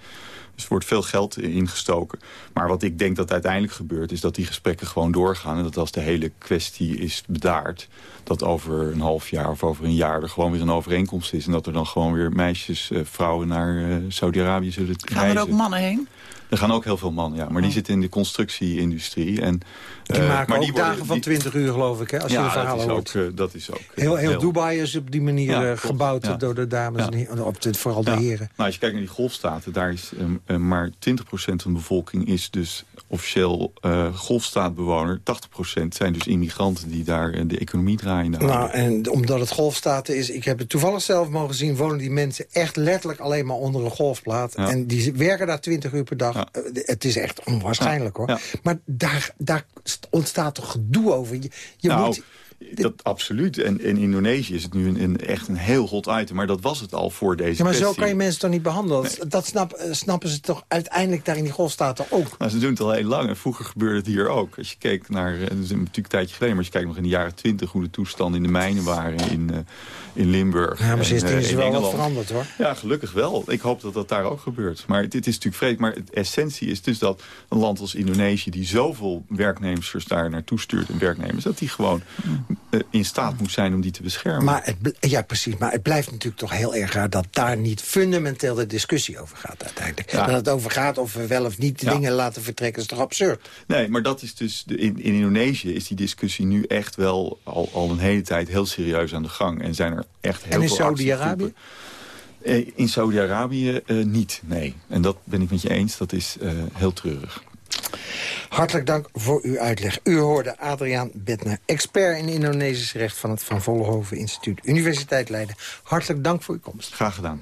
Dus er wordt veel geld ingestoken. Maar wat ik denk dat uiteindelijk gebeurt... is dat die gesprekken gewoon doorgaan. En dat als de hele kwestie is bedaard... dat over een half jaar of over een jaar er gewoon weer een overeenkomst is. En dat er dan gewoon weer meisjes, vrouwen naar Saudi-Arabië zullen Gaan reizen. Gaan er ook mannen heen? Er gaan ook heel veel mannen, ja. Maar die zitten in de constructie-industrie. En, die uh, maken maar die ook worden, dagen van 20 uur, geloof ik, hè, als ja, je de verhalen dat is hoort. Ook, uh, dat is ook heel, heel, heel, Dubai is op die manier ja, gebouwd ja. door de dames en heren, op de, vooral de heren. Nou, als je kijkt naar die golfstaten, daar is maar 20% van de bevolking is dus officieel golfstaatbewoner. 80% zijn dus immigranten die daar de economie draaien. Nou, en omdat het golfstaten is, ik heb het toevallig zelf mogen zien... wonen die mensen echt letterlijk alleen maar onder een golfplaat. En die werken daar 20 uur per dag. Ja. Het is echt onwaarschijnlijk, hoor. Maar daar, daar ontstaat toch gedoe over. Je, je nou, moet... Dat, absoluut. En in Indonesië is het nu een, een, echt een heel hot item. Maar dat was het al voor deze ja, maar kwestie. zo kan je mensen toch niet behandelen? Nee. Dat snap, snappen ze toch uiteindelijk daar in die golfstaten ook? Nou, ze doen het al heel lang. En vroeger gebeurde het hier ook. Als je keek naar, dat is natuurlijk een tijdje geleden... maar als je kijkt nog in de jaren twintig... hoe de toestanden in de mijnen waren in, uh, in Limburg. Ja, maar sindsdien is er wel wat veranderd, hoor. Ja, gelukkig wel. Ik hoop dat dat daar ook gebeurt. Maar dit is natuurlijk vreemd. Maar de essentie is dus dat een land als Indonesië... die zoveel werknemers daar naartoe stuurt en werknemers... dat die gewoon in staat moet zijn om die te beschermen. Maar het, ja, precies. Maar het blijft natuurlijk toch heel erg raar... dat daar niet fundamenteel de discussie over gaat uiteindelijk. Ja. Dat het over gaat of we wel of niet ja. dingen laten vertrekken... is toch absurd? Nee, maar dat is dus... De, in, in Indonesië is die discussie nu echt wel al, al een hele tijd heel serieus aan de gang. En zijn er echt heel en in veel Saudi-Arabië? In Saudi-Arabië uh, niet, nee. En dat ben ik met je eens, dat is uh, heel treurig. Hartelijk dank voor uw uitleg. U hoorde Adriaan Bedner, expert in Indonesisch recht... van het Van Vollenhoven Instituut Universiteit Leiden. Hartelijk dank voor uw komst. Graag gedaan.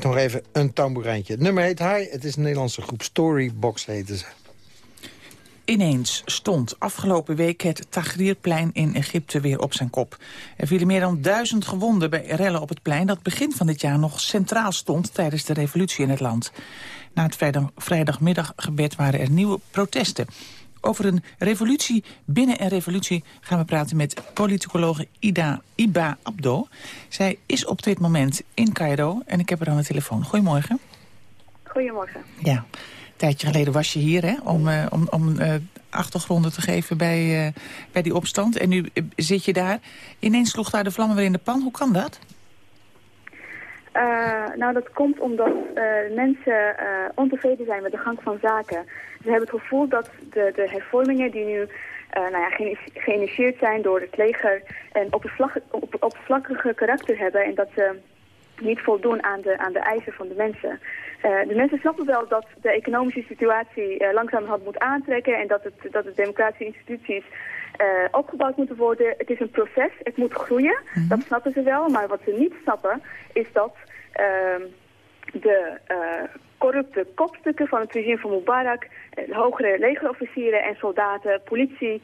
Nog even een tamboerijntje. Nummer heet High. Het is een Nederlandse groep Storybox heten ze. Ineens stond afgelopen week het Tahrirplein in Egypte weer op zijn kop. Er vielen meer dan duizend gewonden bij rellen op het plein... dat begin van dit jaar nog centraal stond tijdens de revolutie in het land. Na het vrijdag, vrijdagmiddaggebed waren er nieuwe protesten. Over een revolutie binnen een revolutie gaan we praten met politicologe Ida Iba Abdo. Zij is op dit moment in Cairo en ik heb haar aan de telefoon. Goedemorgen. Goedemorgen. Ja, een tijdje geleden was je hier hè, om, eh, om, om eh, achtergronden te geven bij, eh, bij die opstand. En nu zit je daar. Ineens sloeg daar de vlammen weer in de pan. Hoe kan dat? Eh, nou, dat komt omdat eh, mensen eh, ontevreden zijn met de gang van zaken. Ze hebben het gevoel dat de, de hervormingen die nu nou ja, geïni- geïnitieerd zijn door het leger... een oppervlak, op, oppervlakkige karakter hebben en dat ze niet voldoen aan de, aan de eisen van de mensen. De mensen snappen wel dat de economische situatie eh, langzamerhand moet aantrekken... en dat, het, dat de democratische instituties eh, opgebouwd moeten worden. Het is een proces, het moet groeien, dat snappen ze wel. Maar wat ze niet snappen is dat ehm, de eh, corrupte kopstukken van het regime van Mubarak... eh, hogere legerofficieren en soldaten, politie,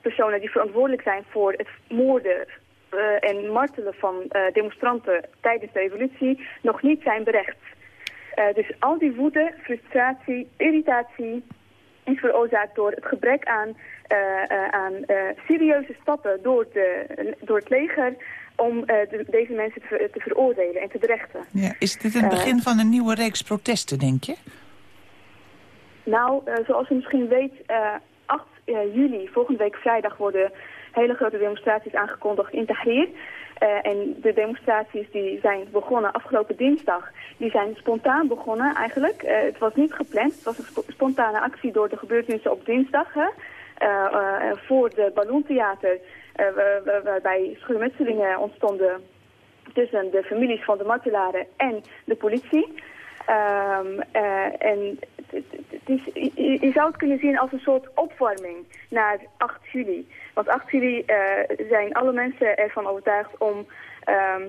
personen die verantwoordelijk zijn voor het moorden en martelen van demonstranten tijdens de revolutie nog niet zijn berecht. Dus al die woede, frustratie, irritatie is veroorzaakt door het gebrek aan, eh, eh, aan eh, serieuze stappen door, de, door het leger om de- deze mensen te, ver- te veroordelen en te berechten. Ja, is dit het begin van een nieuwe reeks protesten, denk je? Nou, zoals u misschien weet, eh 8 eh, juli, volgende week vrijdag, worden hele grote demonstraties aangekondigd in Tahrir. Eh, en de demonstraties die zijn begonnen afgelopen dinsdag, die zijn spontaan begonnen eigenlijk. Eh, het was niet gepland, het was een spo- spontane actie door de gebeurtenissen op dinsdag. Hè? Eh, voor de Ballontheater, wa- wa- waarbij schuurmetselingen ontstonden tussen de families van de martelaren en de politie. Ehm, eh, en het- het- het is, je, je zou het kunnen zien als een soort opwarming naar 8 juli. Want 8 juli eh, zijn alle mensen ervan overtuigd om ehm,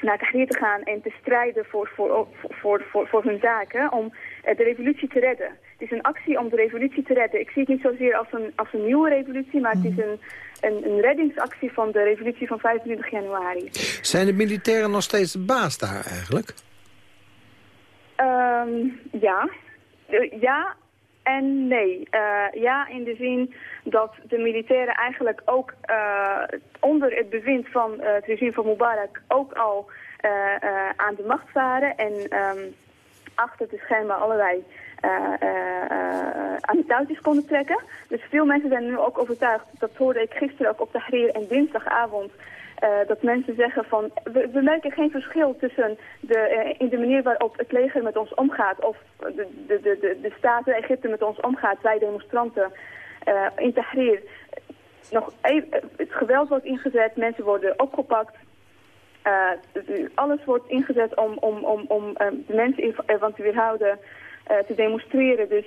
naar Tahrir te gaan en te strijden voor, voor, voor, voor, voor hun zaken, om eh, de revolutie te redden. Het is een actie om de revolutie te redden. Ik zie het niet zozeer als een, als een nieuwe revolutie, maar het is een, een, een reddingsactie van de revolutie van 25 januari. Zijn de militairen nog steeds de baas daar eigenlijk? Ehm, ja. Eh, ja en nee. Eh, ja, in de zin dat de militairen eigenlijk ook eh, onder het bewind van eh, het regime van Mubarak ook al aan de macht waren en ehm, achter de schermen allerlei aan de touwtjes konden trekken. Dus veel mensen zijn nu ook overtuigd, dat hoorde ik gisteren ook op Tahrir en dinsdagavond, eh, dat mensen zeggen van, we, merken geen verschil tussen de, eh, in de manier waarop het leger met ons omgaat of de, de, de, de, de staat Egypte met ons omgaat, wij demonstranten Tahrir. Nog even, het geweld wordt ingezet, mensen worden opgepakt. Alles wordt ingezet om, om, om, om de mensen ervan te weerhouden te demonstreren. Dus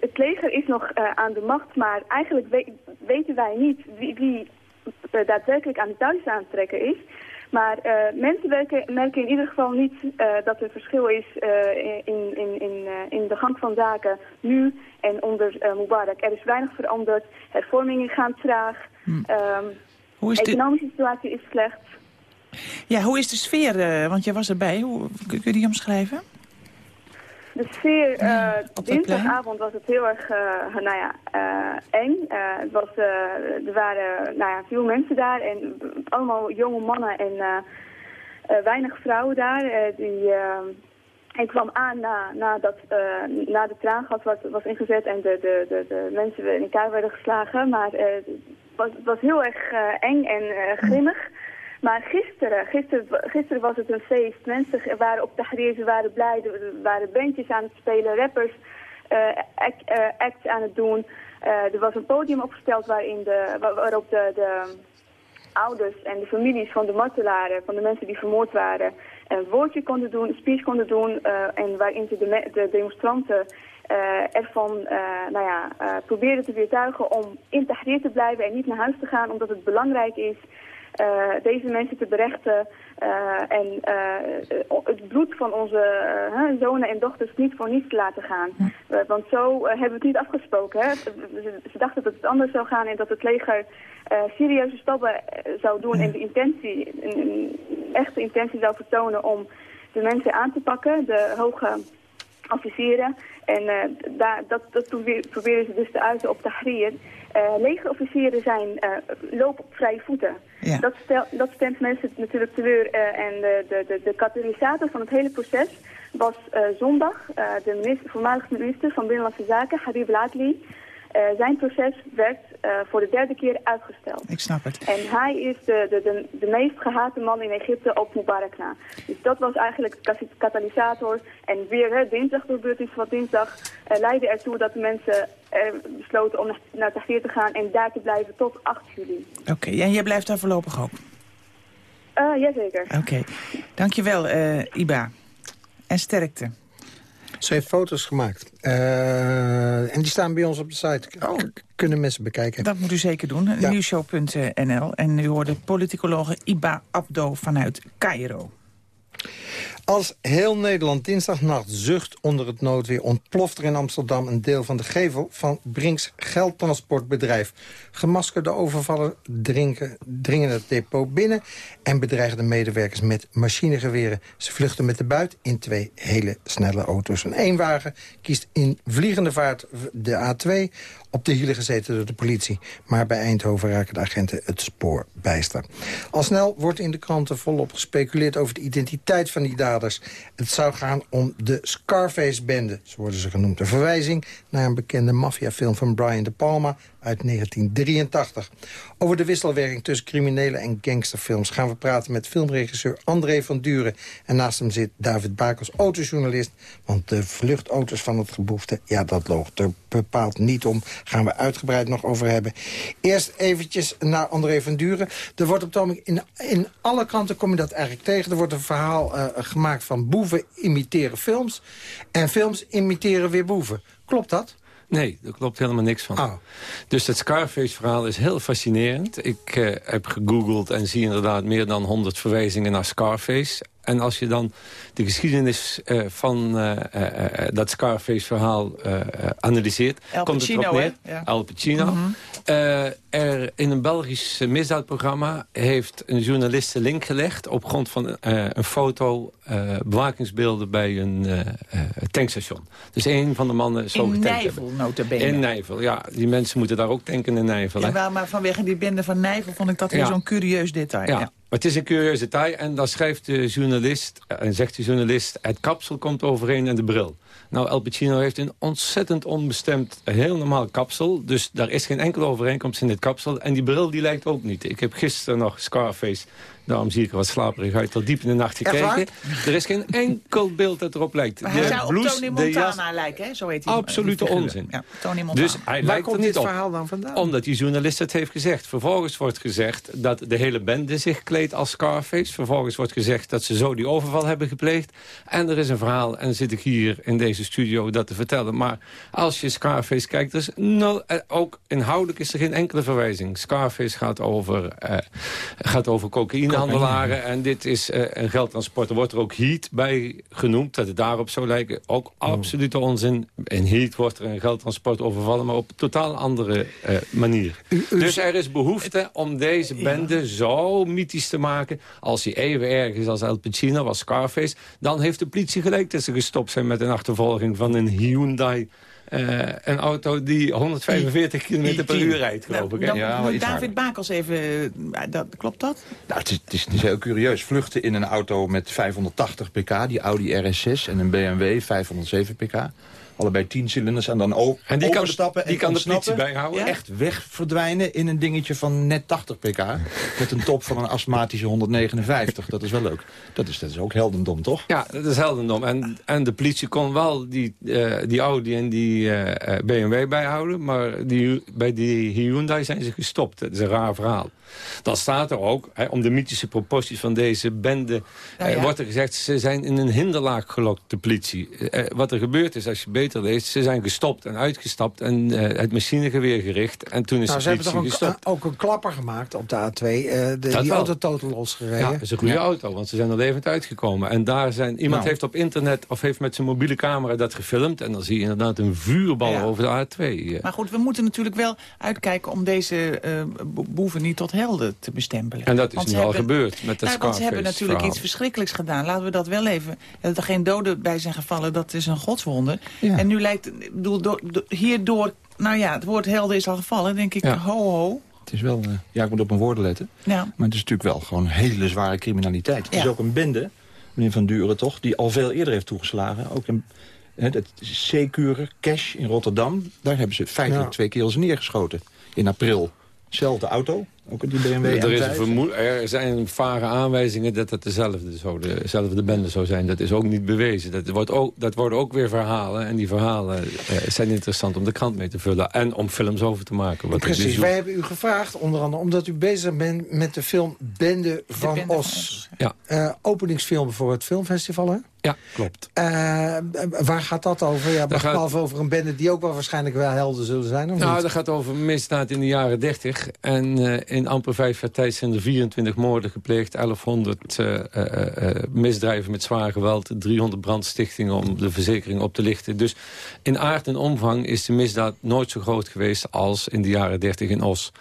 het leger is nog aan de macht, maar eigenlijk we- weten wij niet wie, wie daadwerkelijk aan de touwtjes aan het trekken is. Maar eh, mensen werken, merken in ieder geval niet eh, dat er verschil is eh, in, in, in, eh, in de gang van zaken nu en onder eh, Mubarak. Er is weinig veranderd, hervormingen gaan traag, Ehm, Hoe is de economische situatie is slecht. ja, hoe is de sfeer, eh, want jij was erbij, hoe, kun je die omschrijven? De sfeer, eh, dat dinsdagavond was het heel erg, eh, nou ja, eh, eng. Het was, er waren, nou ja, veel mensen daar en allemaal jonge mannen en weinig vrouwen daar. die, ik kwam aan na, nadat, eh, na de traangas was, was ingezet en de, de, de, de mensen in elkaar werden geslagen. Maar het, was, het was heel erg eng en grimmig. Maar gisteren, gisteren, gisteren was het een feest. Mensen waren op Tahrir, ze waren blij, er waren bandjes aan het spelen, rappers eh, act, eh, aan het doen. Eh, er was een podium opgesteld waarin de, waar- waarop de, de ouders en de families van de martelaren, van de mensen die vermoord waren, een woordje konden doen, een speech konden doen en waarin ze de, de demonstranten ervan nou ja, probeerden te weertuigen om in Tahrir te blijven en niet naar huis te gaan, omdat het belangrijk is deze mensen te berechten eh, en eh, het bloed van onze eh, zonen en dochters niet voor niets te laten gaan. Eh, want zo eh, hebben we het niet afgesproken. Hè? Ze, ze dachten dat het anders zou gaan en dat het leger eh, serieuze stappen eh, zou doen en de intentie, een, een echte intentie zou vertonen om de mensen aan te pakken, de hoge officieren. En eh, daar, dat, dat proberen ze dus te uiten op Tahrir. Eh legerofficieren zijn, eh, lopen op vrije voeten. Dat, stel, dat stemt mensen natuurlijk teleur. eh, en de, de, de, de katalysator van het hele proces was eh, zondag eh, de minister, voormalige minister van Binnenlandse Zaken, Habib Latli. Eh, zijn proces werd eh, voor de derde keer uitgesteld. Ik snap het. En hij is de, de, de, de meest gehate man in Egypte op Mubarak na. Dus dat was eigenlijk de kat- katalysator. En weer, hè, dinsdag gebeurt iets wat dinsdag eh, leidde ertoe dat de mensen besloten om naar, Tahrir te gaan en daar te blijven tot 8 juli. Oké, en jij blijft daar voorlopig ook? Jazeker. Oké, dankjewel eh, Iba. En sterkte. Ze heeft foto's gemaakt. Eh, en die staan bij ons op de site. K- Kunnen mensen bekijken. Dat moet u zeker doen, Ja. nieuwshow.nl. En u hoorde politicologe Iba Abdo vanuit Cairo. Als heel Nederland dinsdagnacht zucht onder het noodweer... ontploft er in Amsterdam een deel van de gevel van Brinks geldtransportbedrijf. Gemaskerde overvallen dringen het depot binnen... en bedreigen de medewerkers met machinegeweren. Ze vluchten met de buit in twee hele snelle auto's. Een eenwagen kiest in vliegende vaart de A2 op de hielen gezeten door de politie. Maar bij Eindhoven raken de agenten het spoor bijster. Al snel wordt in de kranten volop gespeculeerd over de identiteit van die daders. Het zou gaan om de Scarface-bende, zo worden ze genoemd. Een verwijzing naar een bekende maffiafilm van Brian De Palma uit 1983. Over de wisselwerking tussen criminelen en gangsterfilms gaan we praten met filmregisseur André van Duren. En naast hem zit David Bakers, autojournalist. Want de vluchtauto's van het geboefte, ja, dat loopt er bepaald niet om. Gaan we uitgebreid nog over hebben. Eerst eventjes naar André van Duren. Er wordt op het in, in alle kranten kom je dat eigenlijk tegen. Er wordt een verhaal eh, gemaakt van boeven imiteren films. En films imiteren weer boeven. Klopt dat? Nee, daar klopt helemaal niks van. Oh. Dus dat Scarface-verhaal is heel fascinerend. Ik eh, heb gegoogeld en zie inderdaad meer dan 100 verwijzingen naar Scarface. En als je dan de geschiedenis eh, van eh, eh, dat Scarface-verhaal analyseert... Al komt het Pacino, erop neer. Ja. Al Pacino. Mhm. Er in een Belgisch misdaadprogramma heeft een journalist de link gelegd... op grond van een foto, bewakingsbeelden bij een tankstation. Dus een van de mannen zou In getankt Nijvel, notabene. In Nijvel, ja. Die mensen moeten daar ook tanken in Nijvel. Jawel, maar vanwege die bende van Nijvel vond ik dat weer Ja. zo'n curieus detail. Ja. Ja. Maar het is een curieus detail. En dan schrijft de journalist, eh, en zegt de journalist... het kapsel komt overeen en de bril. Nou, El Pacino heeft een ontzettend onbestemd, heel normaal kapsel. Dus daar is geen enkele overeenkomst in dit kapsel. En die bril die lijkt ook niet. Ik heb gisteren nog Scarface, daarom zie ik er wat slaperig uit... tot diep in de nacht gekeken. Er is geen enkel beeld dat erop lijkt. Maar hij De zou op blouse, Tony de jas- Montana lijken, hè? Zo heet hij. Absolute figuur. onzin. Ja, Tony Montana. Dus hij Waar lijkt komt er niet dit op. verhaal dan vandaan? Omdat die journalist het heeft gezegd. Vervolgens wordt gezegd dat de hele bende zich kleedt als Scarface. Vervolgens wordt gezegd dat ze zo die overval hebben gepleegd. En er is een verhaal, en zit ik hier in deze studio dat te vertellen. Maar als je Scarface kijkt, er is nul, eh, ook inhoudelijk is er geen enkele verwijzing. Scarface gaat over, eh, gaat over En dit is eh, een geldtransport. Er wordt er ook Heat bij genoemd, dat het daarop zou lijken. Ook absolute onzin. In Heat wordt er een geldtransport overvallen, maar op een totaal andere eh, manier. dus er is behoefte om deze bende zo mythisch te maken. Als hij even erg is als El Pacino, was Scarface... dan heeft de politie gelijk dat ze gestopt zijn met een achtervolging van een Hyundai... eh, een auto die 145 km per uur rijdt, geloof ik. hè? Dan Ja, wel moet iets David Bakels even... eh, Dat, klopt dat? Nou, het, is, het, is, het is heel curieus. Vluchten in een auto met 580 pk, die Audi RS6... en een BMW 507 pk. Allebei 10 cilinders en dan ook En die kan de- overstappen die en kan de politie bijhouden? Ja. Echt weg verdwijnen in een dingetje van net 80 pk. met een top van een astmatische 159. Dat is wel leuk. Dat is, dat is ook heldendom, toch? Ja, dat is heldendom. En, en de politie kon wel die, eh, die Audi en die eh, eh, BMW bijhouden. Maar die, bij die Hyundai zijn ze gestopt. Dat is een raar verhaal. Dan staat er ook, hè, om de mythische proporties van deze bende... Nou ja. eh, wordt er gezegd, ze zijn in een hinderlaag gelokt, de politie. Eh, wat er gebeurd is, als je beter leest... ze zijn gestopt en uitgestapt en eh, het machinegeweer gericht. En toen is Nou, ze de hebben politie toch een, gestopt. ook een klapper gemaakt op de A2. eh, de, die wel. auto totaal losgereden. Ja, dat is een goede auto, want ze zijn er levend uitgekomen. En daar zijn, iemand Nou. heeft op internet of heeft met zijn mobiele camera dat gefilmd. En dan zie je inderdaad een vuurbal Ja. over de A2. eh. Maar goed, we moeten natuurlijk wel uitkijken om deze eh, bo- boeven niet tot helden te bestempelen. En dat is Want nu al hebben- gebeurd met de Nou, want ze hebben natuurlijk iets verschrikkelijks gedaan. Laten we dat wel even... Dat er geen doden bij zijn gevallen, dat is een godswonde. En nu lijkt... Ik bedoel, door, door- hierdoor... Nou ja, het woord helden is al gevallen. denk ik, Ja. ho ho. Het is wel... eh, ja, ik moet op mijn woorden letten. Ja. Maar het is natuurlijk wel gewoon hele zware criminaliteit. Het is ook een bende, meneer Van Duren toch... die al veel eerder heeft toegeslagen. Ook in hè, dat Securen, Cash in Rotterdam. Daar hebben ze feitelijk Ja. twee kerels neergeschoten. In april. Zelfde auto, ook die BMW er, is M5. een vermoed, er zijn vage aanwijzingen dat het dezelfde, zou, dezelfde bende zou zijn. Dat is ook niet bewezen. Dat, wordt ook, dat worden ook weer verhalen. En die verhalen eh, zijn interessant om de krant mee te vullen. En om films over te maken. Wat dus Precies, wij hebben u gevraagd, onder andere omdat u bezig bent met de film Bende van Bende van Os. Ja. Eh, openingsfilm voor het filmfestival, hè? Ja, klopt. Eh, waar gaat dat over? Ja, gaat- behalve over een bende die ook wel waarschijnlijk wel helden zullen zijn, of Nou, niet? dat gaat over misdaad in de jaren 30. En eh, in amper vijf jaar tijd zijn er 24 moorden gepleegd. 1100 eh, eh, eh, misdrijven met zwaar geweld. 300 brandstichtingen om de verzekering op te lichten. Dus in aard en omvang is de misdaad nooit zo groot geweest... als in de jaren 30 in Os.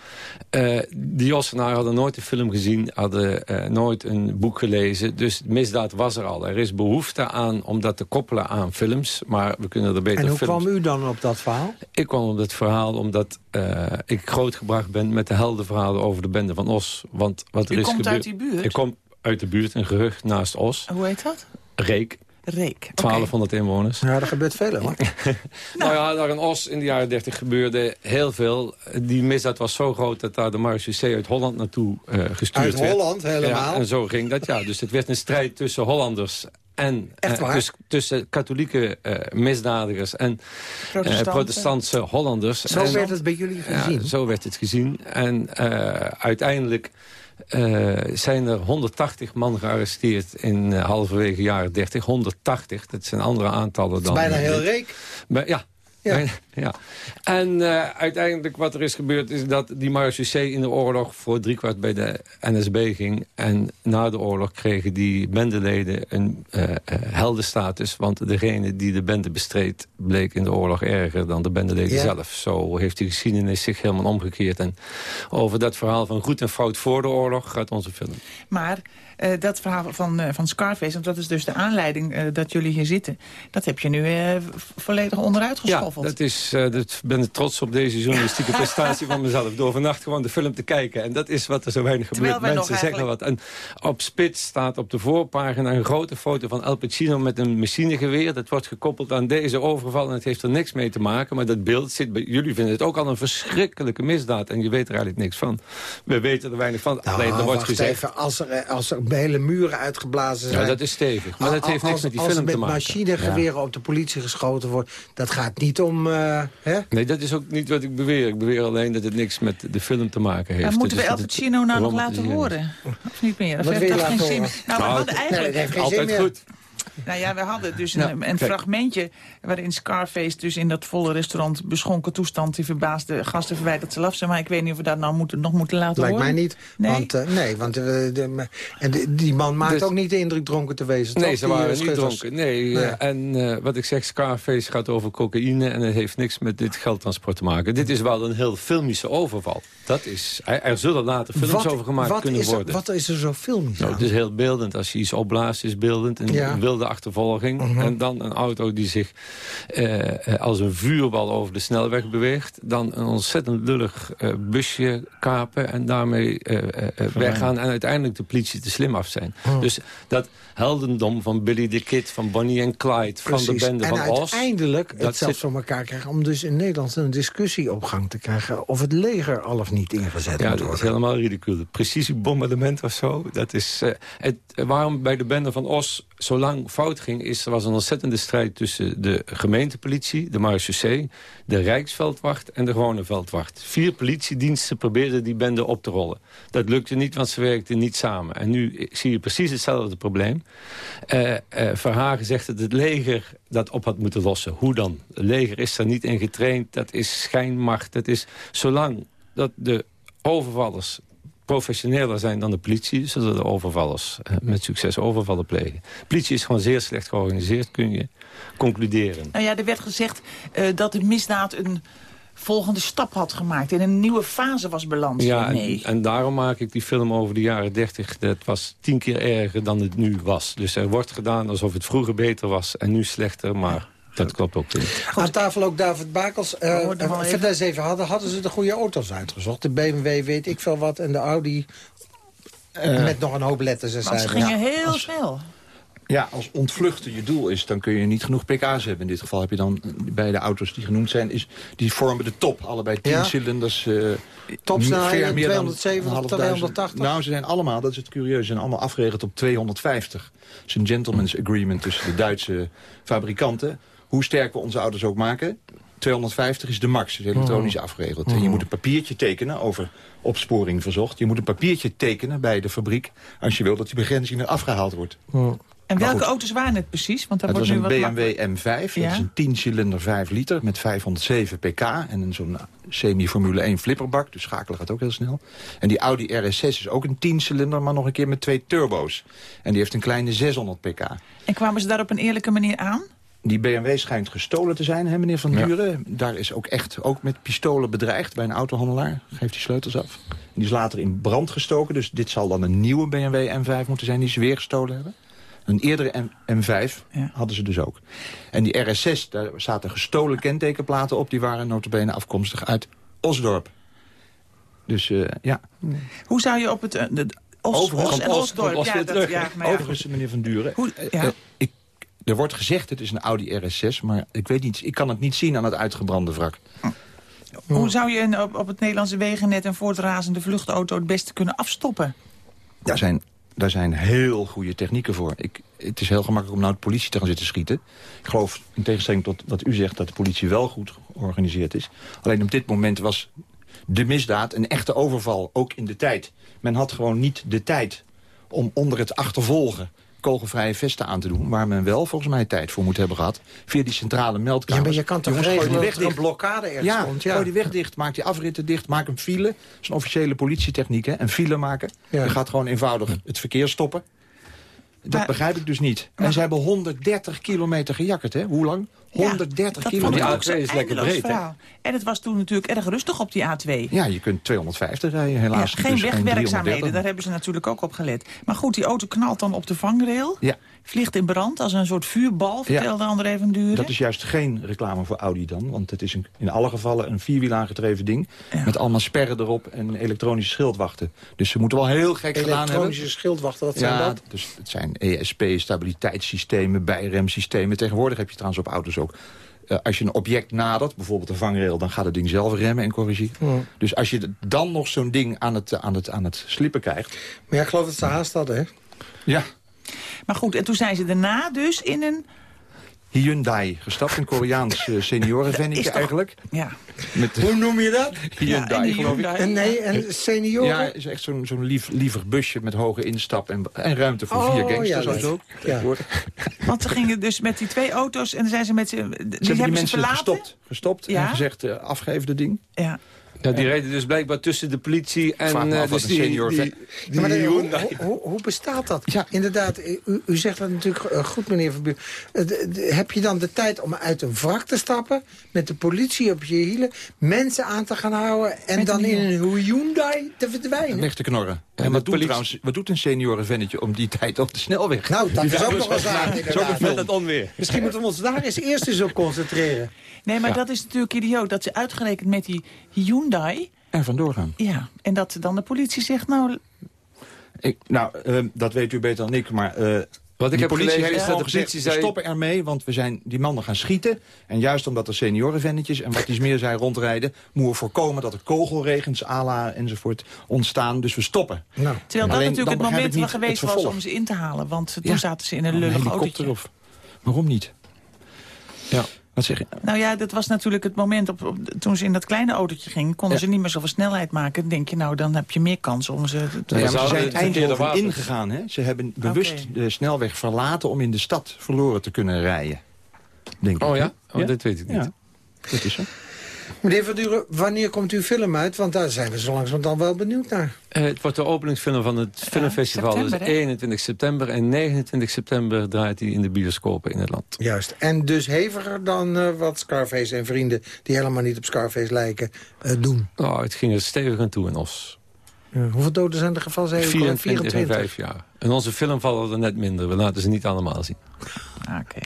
Eh, die Ossenaren hadden nooit een film gezien. Hadden eh, nooit een boek gelezen. Dus misdaad was er al. Er is behoefte aan om dat te koppelen aan films. Maar we kunnen er beter en hoe films... kwam u dan op dat verhaal? Ik kwam op dat verhaal omdat eh, ik grootgebracht ben met de heldenverhalen over de bende van Os. Want wat er U is komt gebeurd... uit die buurt? Ik kom uit de buurt, een gerucht naast Os. Hoe heet dat? Reek, Reek. Oké. 1200 inwoners. Ja, er gebeurt veel, hoor. Nou ja, daar in Os in de jaren 30 gebeurde heel veel. Die misdaad was zo groot dat daar de marechaussee uit Holland naartoe eh, gestuurd Uit werd. Holland helemaal? Ja, en zo ging dat, ja. Dus het werd een strijd tussen Hollanders en Echt eh, waar? dus tussen katholieke eh, misdadigers en protestantse Hollanders. Zo En- werd het bij jullie gezien. ja, zo werd het gezien. En eh, uiteindelijk eh, zijn er 180 man gearresteerd in eh, halverwege jaren 30. 180, dat zijn andere aantallen dan... Bijna heel reek. Bij- ja. Ja. Ja. En eh, uiteindelijk wat er is gebeurd is dat die marechaussee in de oorlog voor driekwart bij de NSB ging. En na de oorlog kregen die bendeleden een eh, heldenstatus. Want degene die de bende bestreed bleek in de oorlog erger dan de bendeleden Ja. zelf. Zo heeft die geschiedenis zich helemaal omgekeerd. En over dat verhaal van goed en fout voor de oorlog gaat onze film. Maar dat verhaal van, van Scarface, want dat is dus de aanleiding dat jullie hier zitten... dat heb je nu volledig onderuit Ja, geschoffeld. dat is, eh, dat ben ik trots op deze journalistieke prestatie van mezelf. Door vannacht gewoon de film te kijken. En dat is wat er zo weinig gebeurt. Mensen zeggen wat. En op Spits staat op de voorpagina een grote foto van Al Pacino met een machinegeweer. Dat wordt gekoppeld aan deze overval en het heeft er niks mee te maken. Maar dat beeld zit bij jullie vinden het ook al een verschrikkelijke misdaad. En je weet er eigenlijk niks van. We weten er weinig van. Nou, Alleen er wordt wacht gezegd... even, als er, eh, als er hele muren uitgeblazen zijn... Ja, dat is stevig. Maar dat heeft als, niks met die als film te met maken. machinegeweren op de politie geschoten wordt... dat gaat niet om... eh, hè? Nee, dat is ook niet wat ik beweer. Ik beweer alleen dat het niks met de film te maken heeft. Maar moeten we Dus El dat het Pacino nou nog laten horen? Of niet meer? Of Wat heeft dat geen zin? Nou, we Nou, Nee, eigenlijk... dat heeft geen Altijd zin meer. goed. Nou ja, we hadden dus Nou, een, een fragmentje waarin Scarface dus in dat volle restaurant beschonken toestand die verbaasde gasten verwijderd zelf zijn. Maar ik weet niet of we dat nou moeten, nog moeten laten Lijkt horen. mij niet. Nee? Want, eh, nee, want eh, de, en de- die man maakt Dus- ook niet de indruk dronken te wezen. Nee, toch? ze Die, waren eh, niet dronken. Nee, Nee. eh, en eh, wat ik zeg, Scarface gaat over cocaïne... en het heeft niks met dit geldtransport te maken. Dit is wel een heel filmische overval. Dat is, er er zullen later films Wat- over gemaakt wat kunnen is er- worden. Wat is er zo filmisch Nou, aan? het is heel beeldend. Als je iets opblaast, is beeldend. Een Ja. wilde achtervolging. Mhm. En dan een auto die zich eh, eh, als een vuurbal over de snelweg beweegt. Dan een ontzettend lullig eh, busje kapen. En daarmee weggaan. En uiteindelijk de politie te slim af zijn. Oh. Dus dat heldendom van Billy the Kid, van Bonnie en Clyde... van de bende en van Os... uiteindelijk het dat zelfs zit- voor elkaar krijgen... om dus in Nederland een discussie op gang te krijgen... of het leger al of niet ingezet Ja, moet dat is worden. helemaal ridicule. Precisiebombardement of zo. Dat is, het, waarom bij de bende van Os zo lang fout ging... is er was een ontzettende strijd tussen de gemeentepolitie... de marechaussee, de Rijksveldwacht en de gewone veldwacht. Vier politiediensten probeerden die bende op te rollen. Dat lukte niet, want ze werkten niet samen. En nu zie je precies hetzelfde probleem. Eh, eh, Verhagen zegt dat het leger dat op had moeten lossen. Hoe dan? Het leger is er niet in getraind. Dat is schijnmacht. Dat is zolang dat de overvallers professioneler zijn dan de politie... zullen de overvallers eh, met succes overvallen plegen. De politie is gewoon zeer slecht georganiseerd, kun je concluderen. Nou ja, er werd gezegd eh, dat de misdaad een volgende stap had gemaakt. In een nieuwe fase was beland. Ja, nee. en, en daarom maak ik die film over de jaren 30. Dat was tien keer erger dan het nu was. Dus er wordt gedaan alsof het vroeger beter was en nu slechter, maar dat klopt ook. Aan tafel ook David Bakels. Eh eh, even. vertel eens even, hadden, hadden ze de goede auto's uitgezocht? De BMW weet ik veel wat en de Audi... met nog een hoop letters en Want ze cijfers. gingen heel snel. Ja, als ontvluchten je doel is, dan kun je niet genoeg pk's hebben. In dit geval heb je dan, bij de auto's die genoemd zijn, is, die vormen de top. Allebei 10 Ja. cilinders. eh Topsnelheid, ver meer dan 270, een half duizend. 280. Nou, ze zijn allemaal, dat is het curieuze, ze zijn allemaal afgeregeld op 250. Het is een gentleman's agreement tussen de Duitse fabrikanten. Hoe sterk we onze auto's ook maken, 250 is de max, is elektronisch afgeregeld. En je moet een papiertje tekenen over opsporing verzocht. Je moet een papiertje tekenen bij de fabriek... als je wil dat die begrenzing er afgehaald wordt. En welke goed. auto's waren het precies? Want daar Het was wordt een wat BMW makkelijk- M5. Ja? Dat is een 10-cilinder 5 liter met 507 pk. En een zo'n semi-Formule 1 flipperbak. Dus schakelen gaat ook heel snel. En die Audi RS6 is ook een 10-cilinder, maar nog een keer met twee turbo's. En die heeft een kleine 600 pk. En kwamen ze daar op een eerlijke manier aan? Die BMW schijnt gestolen te zijn, hè, meneer Van Duren. Daar is ook echt ook met pistolen bedreigd bij een autohandelaar. Geeft die sleutels af. En die is later in brand gestoken. Dus dit zal dan een nieuwe BMW M5 moeten zijn die ze weer gestolen hebben. Een eerdere M- M5 Ja. hadden ze dus ook. En die RS6, daar zaten gestolen kentekenplaten op. Die waren notabene afkomstig uit Osdorp. Dus eh, ja. Hoe zou je op het... de, Os, Overigens- Os en Os- Osdorp. ja, dat, ja, Overigens, meneer Van Duren. Hoe- eh, ja. ik, er wordt gezegd, het is een Audi RS6. Maar ik weet niet, ik kan het niet zien aan het uitgebrande wrak. Hoe zou je een, op, op het Nederlandse wegennet een voortrazende vluchtauto het beste kunnen afstoppen? Daar zijn, daar zijn heel goede technieken voor. Ik, het is heel gemakkelijk om nou de politie te gaan zitten schieten. Ik geloof, in tegenstelling tot wat u zegt, dat de politie wel goed georganiseerd is. Alleen op dit moment was de misdaad een echte overval, ook in de tijd. Men had gewoon niet de tijd om onder het achtervolgen kogelvrije vesten aan te doen... waar men wel volgens mij tijd voor moet hebben gehad... via die centrale Ja, meldkamers. maar je kan toch Jongens, gooi die weg een dicht. blokkade ergens Ja, komt? Ja, gooi die weg dicht, maak die afritten dicht, maak een file. Dat is een officiële politietechniek, hè? Een file maken. Ja. Je gaat gewoon eenvoudig het verkeer stoppen. Dat Maar- begrijp ik dus niet. En ze hebben 130 kilometer gejakkerd, hè? Hoe lang? 130 dat kilometer. vond ik Die ook A2 zo'n is lekker breed, hè? verhaal. En het was toen natuurlijk erg rustig op die A2. Ja, je kunt 250 rijden, Ja, helaas. geen dus wegwerkzaamheden, 330. daar hebben ze natuurlijk ook op gelet. Maar goed, die auto knalt dan op de vangrail. Ja. Vliegt in brand als een soort vuurbal, vertelde André van Duren. Dat is juist geen reclame voor Audi dan. Want het is een, in alle gevallen een vierwiel aangedreven ding. Met allemaal sperren erop en elektronische schildwachten. Dus ze moeten wel heel gek gedaan hebben. Elektronische schildwachten, wat zijn Ja, dat? dus het zijn ESP, stabiliteitssystemen, bijremsystemen. Tegenwoordig heb je trouwens op auto's ook... eh, als je een object nadert, bijvoorbeeld een vangrail... dan gaat het ding zelf remmen en corrigeren. Dus als je dan nog zo'n ding aan het, aan, het, aan het slippen krijgt... Maar ja, ik geloof dat ze haast hadden, hè? Ja, Maar goed, en toen zijn ze daarna dus in een Hyundai gestapt. Een Koreaans uh, seniorenvennetje eigenlijk. Ja. Met, Hoe noem je dat? Hyundai, Ja, geloof ik. En nee, en senioren? Ja, is echt zo'n zo'n lief, lievig busje met hoge instap en, en ruimte voor Oh, vier ja, gangsters. ook. Ja. Want ze gingen dus met die twee auto's en dan zijn ze met z'n... Die Ze hebben hebben die ze mensen verlaten? gestopt, gestopt Ja? en gezegd, uh, afgeef de ding. Ja. Ja, die reden dus blijkbaar tussen de politie en... Eh, dus die, senior die, vet- die Ja, maar de- hoe, Hyundai. hoe, bestaat dat? Ja. Inderdaad, u, u zegt dat natuurlijk eh, goed, meneer Verbuur. Eh, Heb je dan de tijd om uit een wrak te stappen... met de politie op je hielen, mensen aan te gaan houden... en Met dan een in een Hyundai te verdwijnen? Weg te knorren. En wat doet, trouwens, wat doet een seniorenvennetje om die tijd op de snelweg? Nou, dat is ook nog wel zaak, Zo inderdaad. Met het onweer. Misschien moeten we ons daar eens eerst eens op concentreren. Nee, maar dat is natuurlijk idioot. Dat ze uitgerekend met die Hyundai... En vandoor gaan. Ja, en dat dan de politie zegt... nou, Ik, nou, eh, dat weet u beter dan ik, maar... eh, Wat ik heb politie gelezen heeft is dat de gezegd, politie we zei... stoppen ermee, want we zijn die mannen gaan schieten. En juist omdat er seniorenvennetjes en wat iets meer zijn rondrijden... moeten we voorkomen dat er kogelregens, ala enzovoort ontstaan. Dus we stoppen. Nou, terwijl dat Alleen, natuurlijk het moment wel geweest het was om ze in te halen. Want toen Ja. zaten ze in een lullig helikopter autootje. of... Waarom niet? Ja, wat zeg je? Nou ja, dat was natuurlijk het moment op, op- toen ze in dat kleine autootje gingen... konden Ja. ze niet meer zoveel snelheid maken. Dan denk je, nou, dan heb je meer kans om ze... te- Ja, ze zijn Eindhoven ingegaan. Hè? Ze hebben bewust de snelweg verlaten om in de stad verloren te kunnen rijden. Denk ik. Oh hè? ja? Oh, dat weet ik niet. Ja, dat is zo. Meneer Verduren, wanneer komt uw film uit? Want daar zijn we zo langzamerhand dan wel benieuwd naar. Eh, het wordt de openingsfilm van het filmfestival. september, dus hè? 21 september en 29 september draait hij in de bioscopen in het land. Juist. En dus heviger dan eh, wat Scarface en vrienden... die helemaal niet op Scarface lijken, eh, doen. Oh, het ging er stevig aan toe in Os. Ja, hoeveel doden zijn er gevallen? Zei u? 24 en 5 jaar. In onze film vallen er net minder. We laten ze niet allemaal zien. Ah, Oké.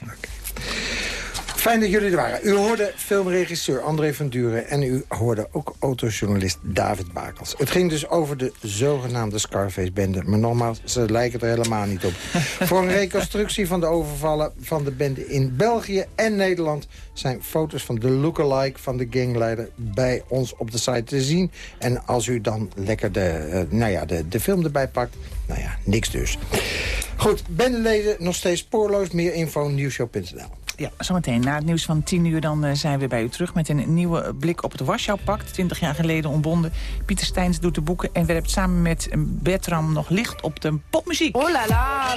Fijn dat jullie er waren. U hoorde filmregisseur André van Duren... en u hoorde ook autojournalist David Bakels. Het ging dus over de zogenaamde Scarface-bende. Maar nogmaals, ze lijken er helemaal niet op. Voor een reconstructie van de overvallen van de bende in België en Nederland... zijn foto's van de lookalike van de gangleider bij ons op de site te zien. En als u dan lekker de, eh, nou ja, de, de film erbij pakt... nou ja, niks dus. Goed, bendeleden nog steeds spoorloos. Meer info nieuwshow.nl. Ja, zometeen na het nieuws van 10 uur dan eh, zijn we bij u terug... met een nieuwe blik op het Warschau-pact, 20 jaar geleden ontbonden. Pieter Steins doet de boeken en werpt samen met Bertram nog licht op de popmuziek. Oh la la.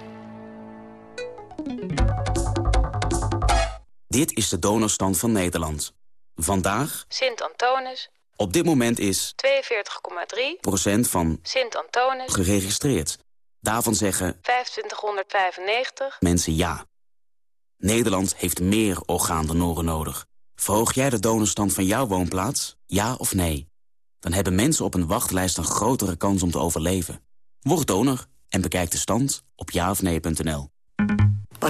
Dit is de donorstand van Nederland. Vandaag, Sint-Antonis, op dit moment is 42,3. procent van Sint-Antonis, geregistreerd. Daarvan zeggen 2595. mensen ja. Nederland heeft meer orgaandonoren nodig. Verhoog jij de donorstand van jouw woonplaats? Ja of nee? Dan hebben mensen op een wachtlijst een grotere kans om te overleven. Word donor en bekijk de stand op jaofnee.nl.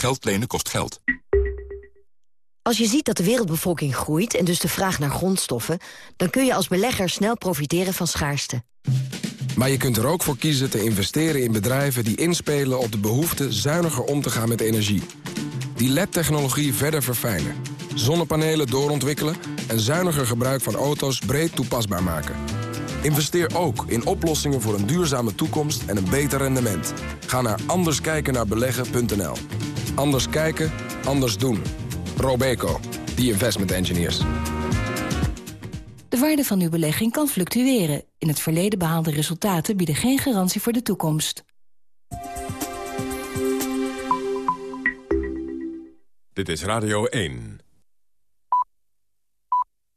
Geld lenen kost geld. Als je ziet dat de wereldbevolking groeit en dus de vraag naar grondstoffen... dan kun je als belegger snel profiteren van schaarste. Maar je kunt er ook voor kiezen te investeren in bedrijven die inspelen op de behoefte zuiniger om te gaan met energie. Die LED-technologie verder verfijnen. Zonnepanelen doorontwikkelen en zuiniger gebruik van auto's breed toepasbaar maken. Investeer ook in oplossingen voor een duurzame toekomst en een beter rendement. Ga naar anderskijkennaarbeleggen.nl. Anders kijken, anders doen. Robeco, the investment engineers. De waarde van uw belegging kan fluctueren. In het verleden behaalde resultaten bieden geen garantie voor de toekomst. Dit is Radio 1.